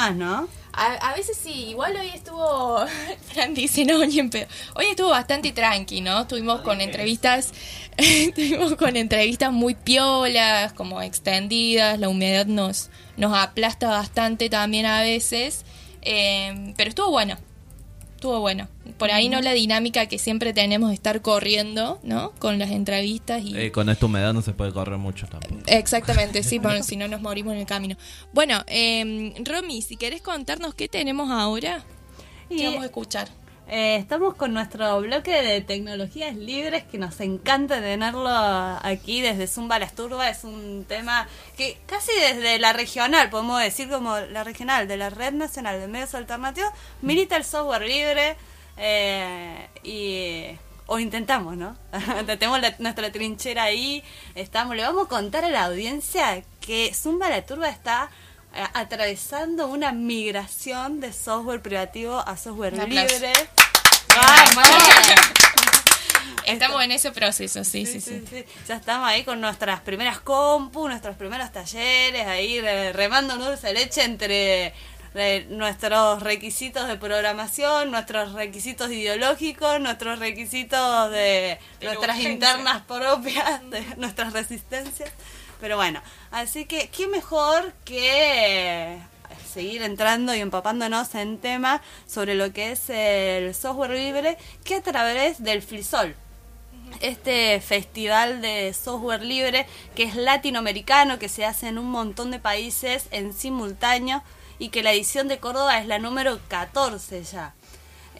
más, ¿no? A, a veces sí, igual hoy estuvo. Fran dice, no, ni en pedo. Hoy estuvo bastante tranqui, ¿no? Estuvimos con entrevistas. estuvimos con entrevistas muy piolas, como extendidas. La humedad nos, nos aplasta bastante también a veces. eh, pero estuvo bueno. Estuvo bueno. Por ahí no la dinámica que siempre tenemos de estar corriendo, ¿no? Con las entrevistas y. Eh, con esta humedad no se puede correr mucho tampoco. Exactamente, sí, porque si no nos morimos en el camino. Bueno, eh, Romy, si querés contarnos qué tenemos ahora, Y- ¿qué vamos a escuchar? Eh, estamos con nuestro bloque de tecnologías libres que nos encanta tenerlo aquí desde Zumba Las Turba. Es un tema que casi desde la regional, podemos decir como la regional de la Red Nacional de Medios Alternativos, milita el software libre eh, y o intentamos, ¿no? Tenemos la- nuestra trinchera ahí, estamos, le vamos a contar a la audiencia que Zumba la Turba está atravesando una migración de software privativo a software Un libre. Estamos en ese proceso, sí, sí, sí. Sí, Ya estamos ahí con nuestras primeras compu, nuestros primeros talleres, ahí re- remando dulce leche entre eh, nuestros requisitos de programación, nuestros requisitos ideológicos, nuestros requisitos de De nuestras urgencia. internas propias, de nuestras resistencias. Pero bueno, así que qué mejor que seguir entrando y empapándonos en tema sobre lo que es el software libre que a través del FLISOL, este festival de software libre que es latinoamericano, que se hace en un montón de países en simultáneo y que la edición de Córdoba es la número 14 ya.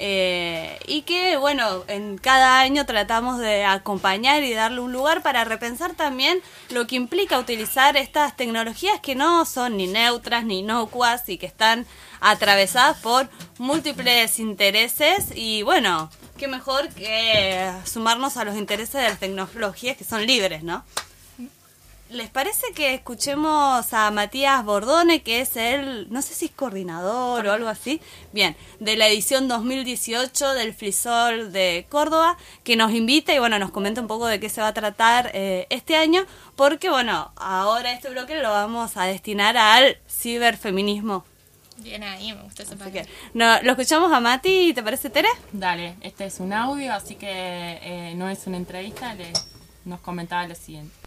Eh, y que, bueno, en cada año tratamos de acompañar y darle un lugar para repensar también lo que implica utilizar estas tecnologías que no son ni neutras ni inocuas y que están atravesadas por múltiples intereses y, bueno, qué mejor que sumarnos a los intereses de las tecnologías que son libres, ¿no? ¿Les parece que escuchemos a Matías Bordone, que es el, no sé si es coordinador o algo así, bien, de la edición 2018 del Flisol de Córdoba, que nos invita y bueno, nos comenta un poco de qué se va a tratar eh, este año, porque bueno, ahora este bloque lo vamos a destinar al ciberfeminismo. Bien ahí, me gusta esa parte. que, no, ¿Lo escuchamos a Mati? ¿Te parece, Tere? Dale, este es un audio, así que eh, no es una entrevista, le, nos comentaba lo siguiente.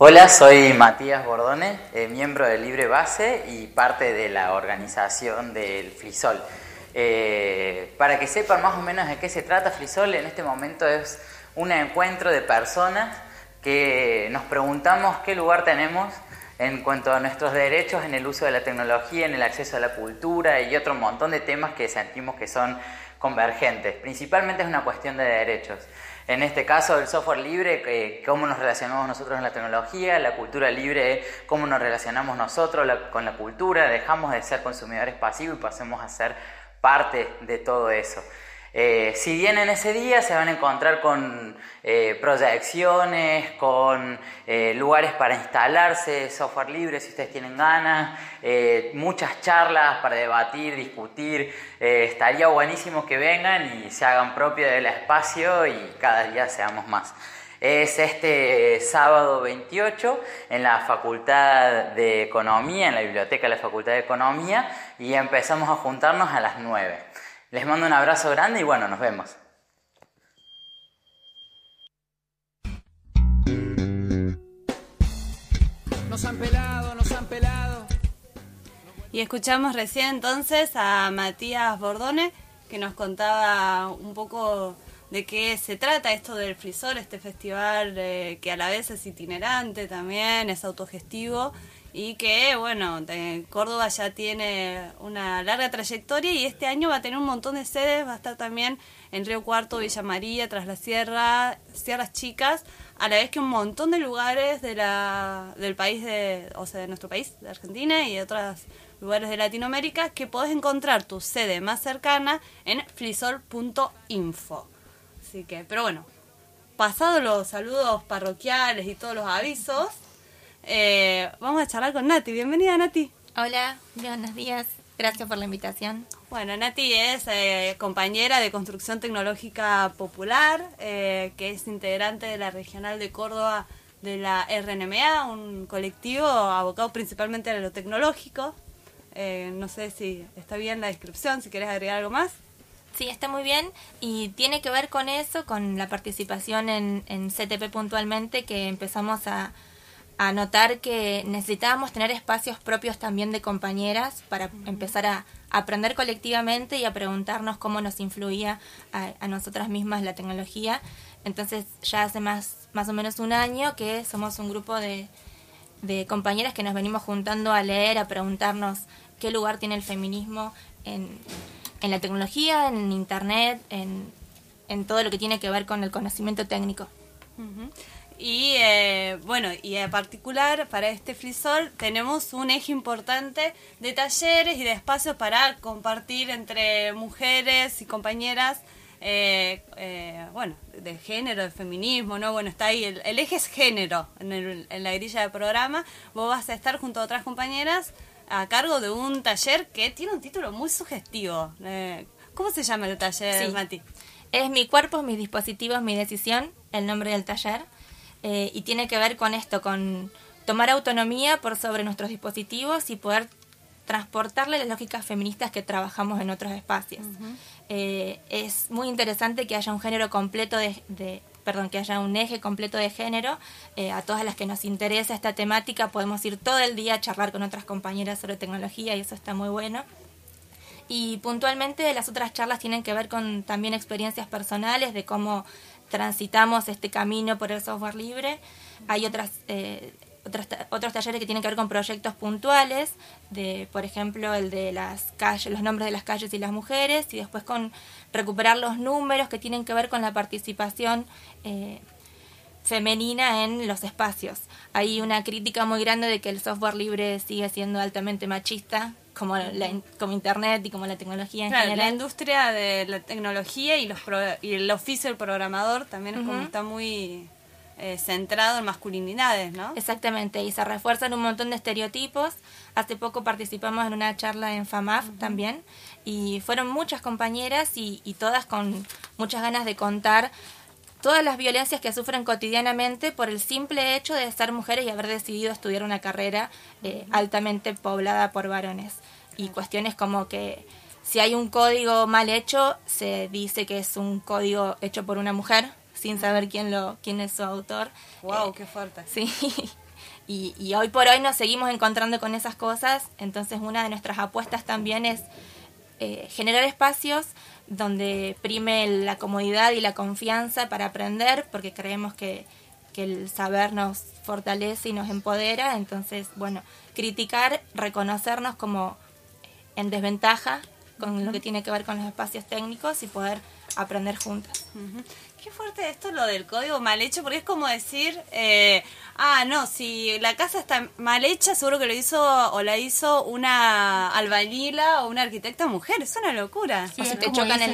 Hola, soy Matías Bordone, eh, miembro de Libre Base y parte de la organización del Flisol. Eh, para que sepan más o menos de qué se trata Flisol, en este momento es un encuentro de personas que nos preguntamos qué lugar tenemos en cuanto a nuestros derechos en el uso de la tecnología, en el acceso a la cultura y otro montón de temas que sentimos que son convergentes. Principalmente es una cuestión de derechos. En este caso, el software libre, cómo nos relacionamos nosotros en la tecnología, la cultura libre, cómo nos relacionamos nosotros con la cultura, dejamos de ser consumidores pasivos y pasemos a ser parte de todo eso. Eh, si vienen ese día se van a encontrar con eh, proyecciones, con eh, lugares para instalarse, software libre si ustedes tienen ganas, muchas charlas para debatir, discutir. Estaría buenísimo que vengan y se hagan propio del espacio y cada día seamos más. Es este sábado 28 en la Facultad de Economía, en la biblioteca de la Facultad de Economía, y empezamos a juntarnos a las 9. Les mando un abrazo grande y bueno, nos vemos. Nos han pelado, nos han pelado. Y escuchamos recién entonces a Matías Bordone, que nos contaba un poco de qué se trata esto del Frisor, este festival eh, que a la vez es itinerante también, es autogestivo y que, bueno, Córdoba ya tiene una larga trayectoria y este año va a tener un montón de sedes, va a estar también en Río Cuarto, Villa María, Tras la Sierra, Sierras Chicas, a la vez que un montón de lugares de la, del país, de, o sea, de nuestro país, de Argentina y de otros lugares de Latinoamérica, que podés encontrar tu sede más cercana en flisol.info. Así que, pero bueno, pasados los saludos parroquiales y todos los avisos, eh, vamos a charlar con Nati. Bienvenida, Nati. Hola, buenos días. Gracias por la invitación. Bueno, Nati es eh, compañera de Construcción Tecnológica Popular, eh, que es integrante de la Regional de Córdoba de la RNMA, un colectivo abocado principalmente a lo tecnológico. Eh, no sé si está bien la descripción, si quieres agregar algo más. Sí, está muy bien y tiene que ver con eso, con la participación en, en CTP puntualmente, que empezamos a, a notar que necesitábamos tener espacios propios también de compañeras para empezar a aprender colectivamente y a preguntarnos cómo nos influía a, a nosotras mismas la tecnología. Entonces ya hace más, más o menos un año que somos un grupo de, de compañeras que nos venimos juntando a leer, a preguntarnos qué lugar tiene el feminismo en, en la tecnología, en internet, en, en todo lo que tiene que ver con el conocimiento técnico. Y eh, bueno, y en particular para este frisol tenemos un eje importante de talleres y de espacios para compartir entre mujeres y compañeras, eh, eh, bueno, de género, de feminismo, ¿no? Bueno, está ahí, el, el eje es género en, el- en la grilla del programa. Vos vas a estar junto a otras compañeras a cargo de un taller que tiene un título muy sugestivo. Eh, ¿Cómo se llama el taller, Sí. Mati? Es mi cuerpo, mis dispositivos, mi decisión, el nombre del taller. Eh, y tiene que ver con esto, con tomar autonomía por sobre nuestros dispositivos y poder transportarle las lógicas feministas que trabajamos en otros espacios. Eh, es muy interesante que haya un género completo de, de- perdón, que haya un eje completo de género. Eh, a todas las que nos interesa esta temática podemos ir todo el día a charlar con otras compañeras sobre tecnología y eso está muy bueno. Y puntualmente las otras charlas tienen que ver con también experiencias personales de cómo transitamos este camino por el software libre. Hay otras, eh, otras ta- otros talleres que tienen que ver con proyectos puntuales, de por ejemplo el de las calles, los nombres de las calles y las mujeres, y después con recuperar los números que tienen que ver con la participación eh, femenina en los espacios. Hay una crítica muy grande de que el software libre sigue siendo altamente machista, como, la, como Internet y como la tecnología en Claro, la general. industria de la tecnología y los pro- y el oficio del programador también es como está muy eh, centrado en masculinidades, ¿no? Exactamente, y se refuerzan un montón de estereotipos. Hace poco participamos en una charla en FAMAF también, y fueron muchas compañeras y, y todas con muchas ganas de contar todas las violencias que sufren cotidianamente por el simple hecho de ser mujeres y haber decidido estudiar una carrera eh, altamente poblada por varones. Y cuestiones como que si hay un código mal hecho, se dice que es un código hecho por una mujer, sin saber quién, lo, quién es su autor. Wow, Eh, qué fuerte. Sí, y, y hoy por hoy nos seguimos encontrando con esas cosas, entonces una de nuestras apuestas también es eh, generar espacios donde prime la comodidad y la confianza para aprender, porque creemos que, que el saber nos fortalece y nos empodera, entonces, bueno, criticar, reconocernos como en desventaja con lo que tiene que ver con los espacios técnicos y poder aprender juntas. Ujú. Qué fuerte esto lo del código mal hecho, porque es como decir, eh, ah, no, si la casa está mal hecha, seguro que lo hizo o la hizo una albañila o una arquitecta mujer, es una locura. Sí,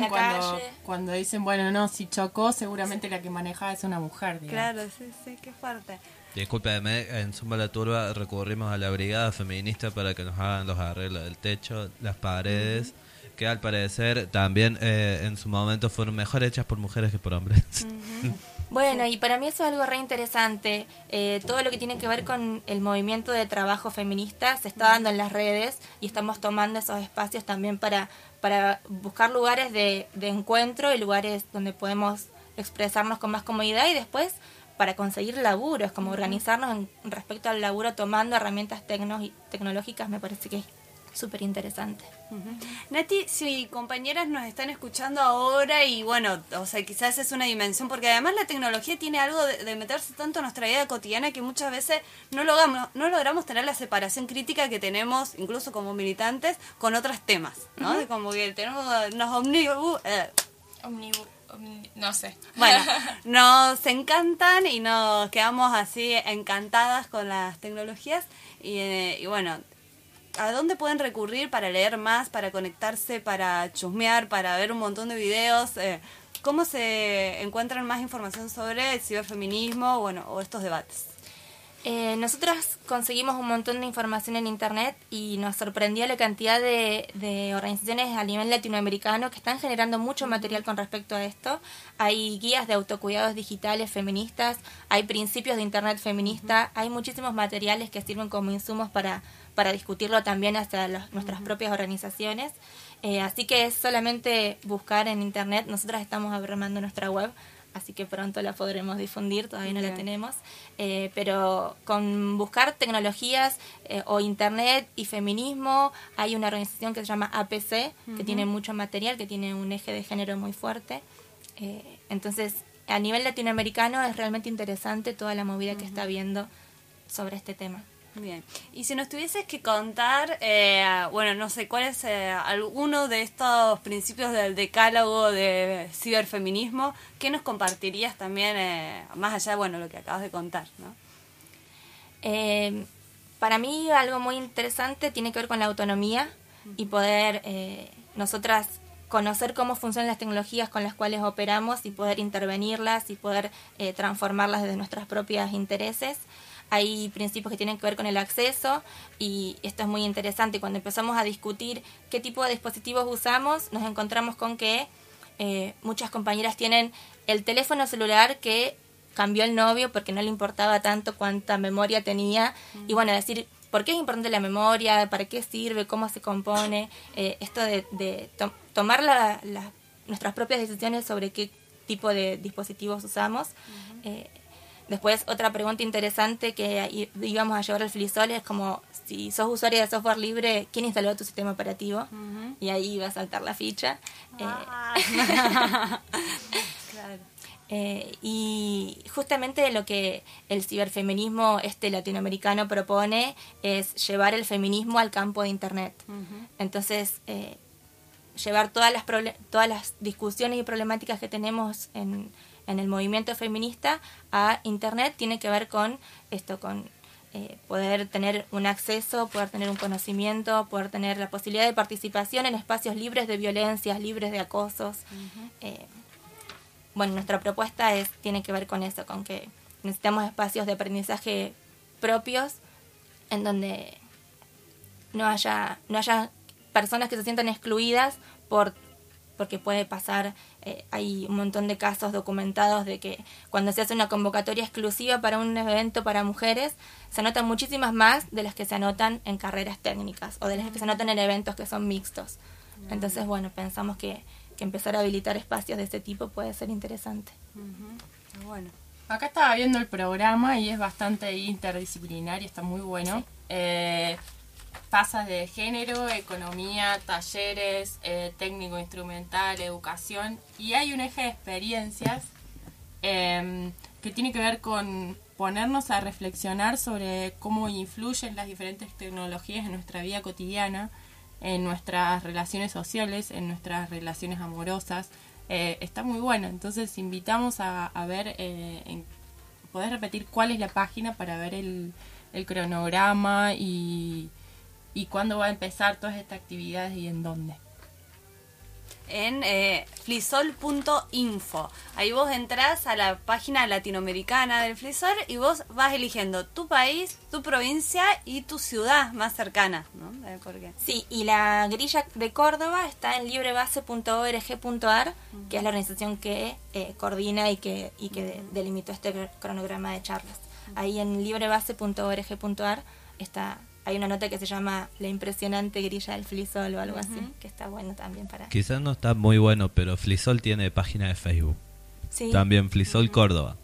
cuando, cuando dicen, bueno, no, si chocó, seguramente la que manejaba es una mujer. digamos. Claro, sí, sí, qué fuerte. Discúlpeme, en Zumba la Turba recurrimos a la brigada feminista para que nos hagan los arreglos del techo, las paredes, que al parecer también eh, en su momento fueron mejor hechas por mujeres que por hombres. Bueno, y para mí eso es algo re interesante. Eh, todo lo que tiene que ver con el movimiento de trabajo feminista se está dando en las redes y estamos tomando esos espacios también para, para buscar lugares de, de encuentro y lugares donde podemos expresarnos con más comodidad y después para conseguir laburos, como organizarnos en, respecto al laburo tomando herramientas tecno- tecnológicas me parece que es súper interesante. Ujú. Nati, si compañeras nos están escuchando ahora y bueno, o sea, quizás es una dimensión, porque además la tecnología tiene algo de, de meterse tanto en nuestra vida cotidiana que muchas veces no logramos, no logramos tener la separación crítica que tenemos, incluso como militantes, con otros temas, ¿no? De como que tenemos, nos omnibu- eh, Omnibu- omni- no sé. bueno, nos encantan y nos quedamos así encantadas con las tecnologías y, eh, y bueno, ¿a dónde pueden recurrir para leer más, para conectarse, para chusmear, para ver un montón de videos? Eh, ¿Cómo se encuentran más información sobre el ciberfeminismo bueno, o estos debates? Eh, nosotros conseguimos un montón de información en internet y nos sorprendió la cantidad de, de organizaciones a nivel latinoamericano que están generando mucho material con respecto a esto. Hay guías de autocuidados digitales feministas, hay principios de internet feminista, hay muchísimos materiales que sirven como insumos para, para discutirlo también hacia los- nuestras propias organizaciones. Eh, así que es solamente buscar en internet. Nosotras estamos armando nuestra web, así que pronto la podremos difundir, todavía no la tenemos. Eh, pero con buscar tecnologías eh, o internet y feminismo, hay una organización que se llama APC, que tiene mucho material, que tiene un eje de género muy fuerte. Entonces, a nivel latinoamericano es realmente interesante toda la movida que está habiendo sobre este tema. Bien, y si nos tuvieses que contar, eh, bueno, no sé, ¿cuál es eh, alguno de estos principios del decálogo de ciberfeminismo? ¿Qué nos compartirías también, eh, más allá de bueno, lo que acabas de contar? ¿no? Eh, para mí algo muy interesante tiene que ver con la autonomía y poder eh, nosotras conocer cómo funcionan las tecnologías con las cuales operamos y poder intervenirlas y poder eh, transformarlas desde nuestros propios intereses. Hay principios que tienen que ver con el acceso y esto es muy interesante. Cuando empezamos a discutir qué tipo de dispositivos usamos, nos encontramos con que eh, muchas compañeras tienen el teléfono celular que cambió el novio porque no le importaba tanto cuánta memoria tenía. Y bueno, decir, ¿por qué es importante la memoria? ¿Para qué sirve? ¿Cómo se compone? Eh, esto de, de to- tomar la- la- nuestras propias decisiones sobre qué tipo de dispositivos usamos. Eh, después, otra pregunta interesante que íbamos a llevar al Flisol es como, si sos usuaria de software libre, ¿quién instaló tu sistema operativo? Y ahí va a saltar la ficha. Eh, Claro. eh, y justamente lo que el ciberfeminismo este latinoamericano propone es llevar el feminismo al campo de Internet. Entonces, eh, llevar todas las, todas las discusiones y problemáticas que tenemos en, en el movimiento feminista a Internet tiene que ver con esto, con eh, poder tener un acceso, poder tener un conocimiento, poder tener la posibilidad de participación en espacios libres de violencias, libres de acosos. Eh, bueno, nuestra propuesta es tiene que ver con eso, con que necesitamos espacios de aprendizaje propios en donde no haya no haya personas que se sientan excluidas por porque puede pasar eh, hay un montón de casos documentados de que cuando se hace una convocatoria exclusiva para un evento para mujeres se anotan muchísimas más de las que se anotan en carreras técnicas o de las que se anotan en eventos que son mixtos. Entonces bueno pensamos que, que empezar a habilitar espacios de este tipo puede ser interesante. Bueno. Acá estaba viendo el programa y es bastante interdisciplinario, está muy bueno. Eh, pasa de género, economía, talleres, eh, técnico instrumental, educación y hay un eje de experiencias eh, que tiene que ver con ponernos a reflexionar sobre cómo influyen las diferentes tecnologías en nuestra vida cotidiana, en nuestras relaciones sociales, en nuestras relaciones amorosas. Eh, está muy bueno, entonces invitamos a, ver, eh, repetir cuál es la página para ver el cronograma y, y cuándo va a empezar todas estas actividades y en dónde. en eh, flisol.info. Ahí vos entrás a la página latinoamericana del Flisol y vos vas eligiendo tu país, tu provincia y tu ciudad más cercana. ¿no? Eh, porque- Sí, y la grilla de Córdoba está en librebase.org.ar, que es la organización que eh, coordina y que, y que de- delimitó este cr- cronograma de charlas. Ahí en librebase.org.ar está hay una nota que se llama La impresionante grilla del flisol o algo así, Ujú. que está bueno también para... Quizás no está muy bueno, pero Flisol tiene página de Facebook. Sí. También Flisol Córdoba.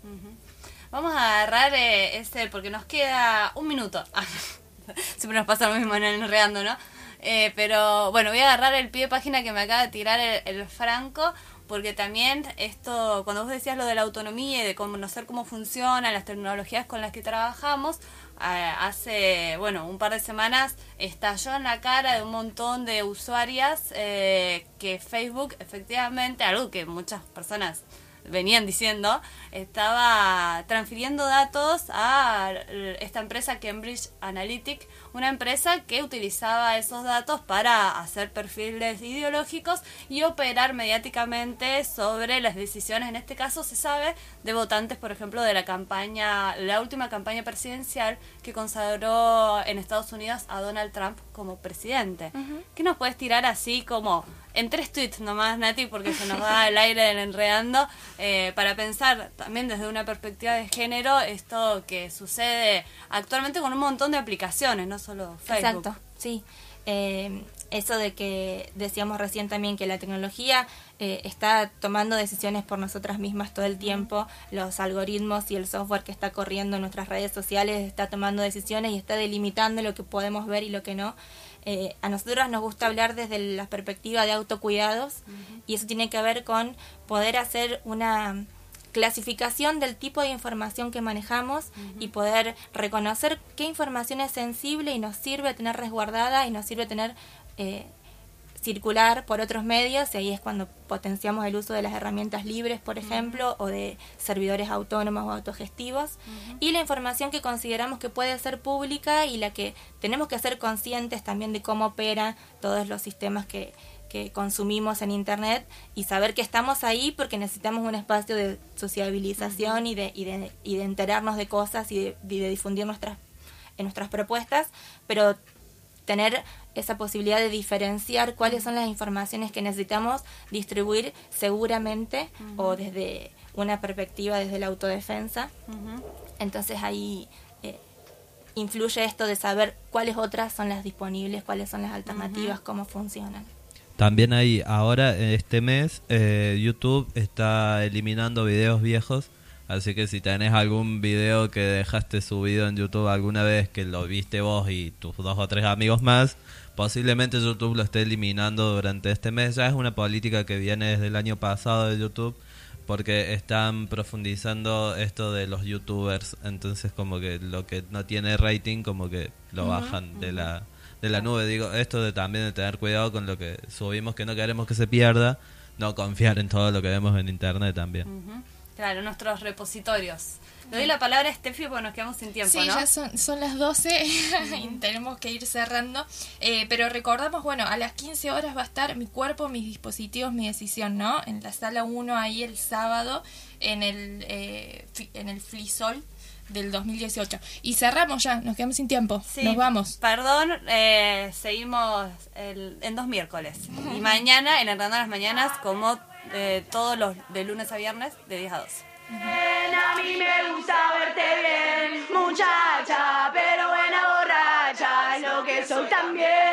Vamos a agarrar eh, este, porque nos queda un minuto. Siempre nos pasa lo mismo en el enredando, ¿no? Eh, pero bueno, voy a agarrar el pie de página que me acaba de tirar el, el Franco, porque también esto, cuando vos decías lo de la autonomía y de conocer cómo funcionan las tecnologías con las que trabajamos, hace, bueno, un par de semanas estalló en la cara de un montón de usuarias eh, que Facebook, efectivamente, algo que muchas personas venían diciendo, estaba transfiriendo datos a esta empresa Cambridge Analytic, una empresa que utilizaba esos datos para hacer perfiles ideológicos y operar mediáticamente sobre las decisiones, en este caso se sabe, de votantes, por ejemplo, de la campaña, la última campaña presidencial que consagró en Estados Unidos a Donald Trump como presidente. ¿Qué nos puedes tirar así como en tres tweets nomás, Nati, porque se nos va el aire del enredando, eh, para pensar también desde una perspectiva de género esto que sucede actualmente con un montón de aplicaciones, no solo Facebook. Exacto, sí. Eh, eso de que decíamos recién también que la tecnología eh, está tomando decisiones por nosotras mismas todo el tiempo, los algoritmos y el software que está corriendo en nuestras redes sociales está tomando decisiones y está delimitando lo que podemos ver y lo que no. Eh, a nosotros nos gusta hablar desde la perspectiva de autocuidados y eso tiene que ver con poder hacer una clasificación del tipo de información que manejamos y poder reconocer qué información es sensible y nos sirve tener resguardada y nos sirve tener eh, circular por otros medios y ahí es cuando potenciamos el uso de las herramientas libres, por ejemplo, o de servidores autónomos o autogestivos. Y la información que consideramos que puede ser pública y la que tenemos que ser conscientes también de cómo operan todos los sistemas que, que consumimos en internet y saber que estamos ahí porque necesitamos un espacio de sociabilización y, de, y, de, y de enterarnos de cosas y de, y de difundir nuestras en nuestras propuestas, pero tener esa posibilidad de diferenciar cuáles son las informaciones que necesitamos distribuir seguramente o desde una perspectiva desde la autodefensa. Entonces ahí eh, influye esto de saber cuáles otras son las disponibles, cuáles son las alternativas, cómo funcionan. También hay ahora, este mes, eh, YouTube está eliminando videos viejos. Así que si tenés algún video que dejaste subido en YouTube alguna vez que lo viste vos y tus dos o tres amigos más, posiblemente YouTube lo esté eliminando durante este mes. Ya es una política que viene desde el año pasado de YouTube porque están profundizando esto de los youtubers. Entonces como que lo que no tiene rating como que lo bajan de la de la nube. Digo, esto de también de tener cuidado con lo que subimos que no queremos que se pierda, no confiar en todo lo que vemos en internet también. Claro, nuestros repositorios. Le doy la palabra a Steffi porque nos quedamos sin tiempo, Sí, ¿no? ya son, son las 12 y tenemos que ir cerrando. Eh, pero recordamos, bueno, a las 15 horas va a estar Mi Cuerpo, Mis Dispositivos, Mi Decisión, ¿no? En la sala 1 ahí el sábado, en el, eh, en el Flisol del 2018. Y cerramos ya, nos quedamos sin tiempo. Sí, Nos vamos. Perdón, eh, seguimos el- en dos miércoles. Y mañana, en de las Mañanas, como eh, todos los de lunes a viernes de 10 a 12. Uh a mí me gusta verte bien, muchacha, pero buena borracha es lo que soy también.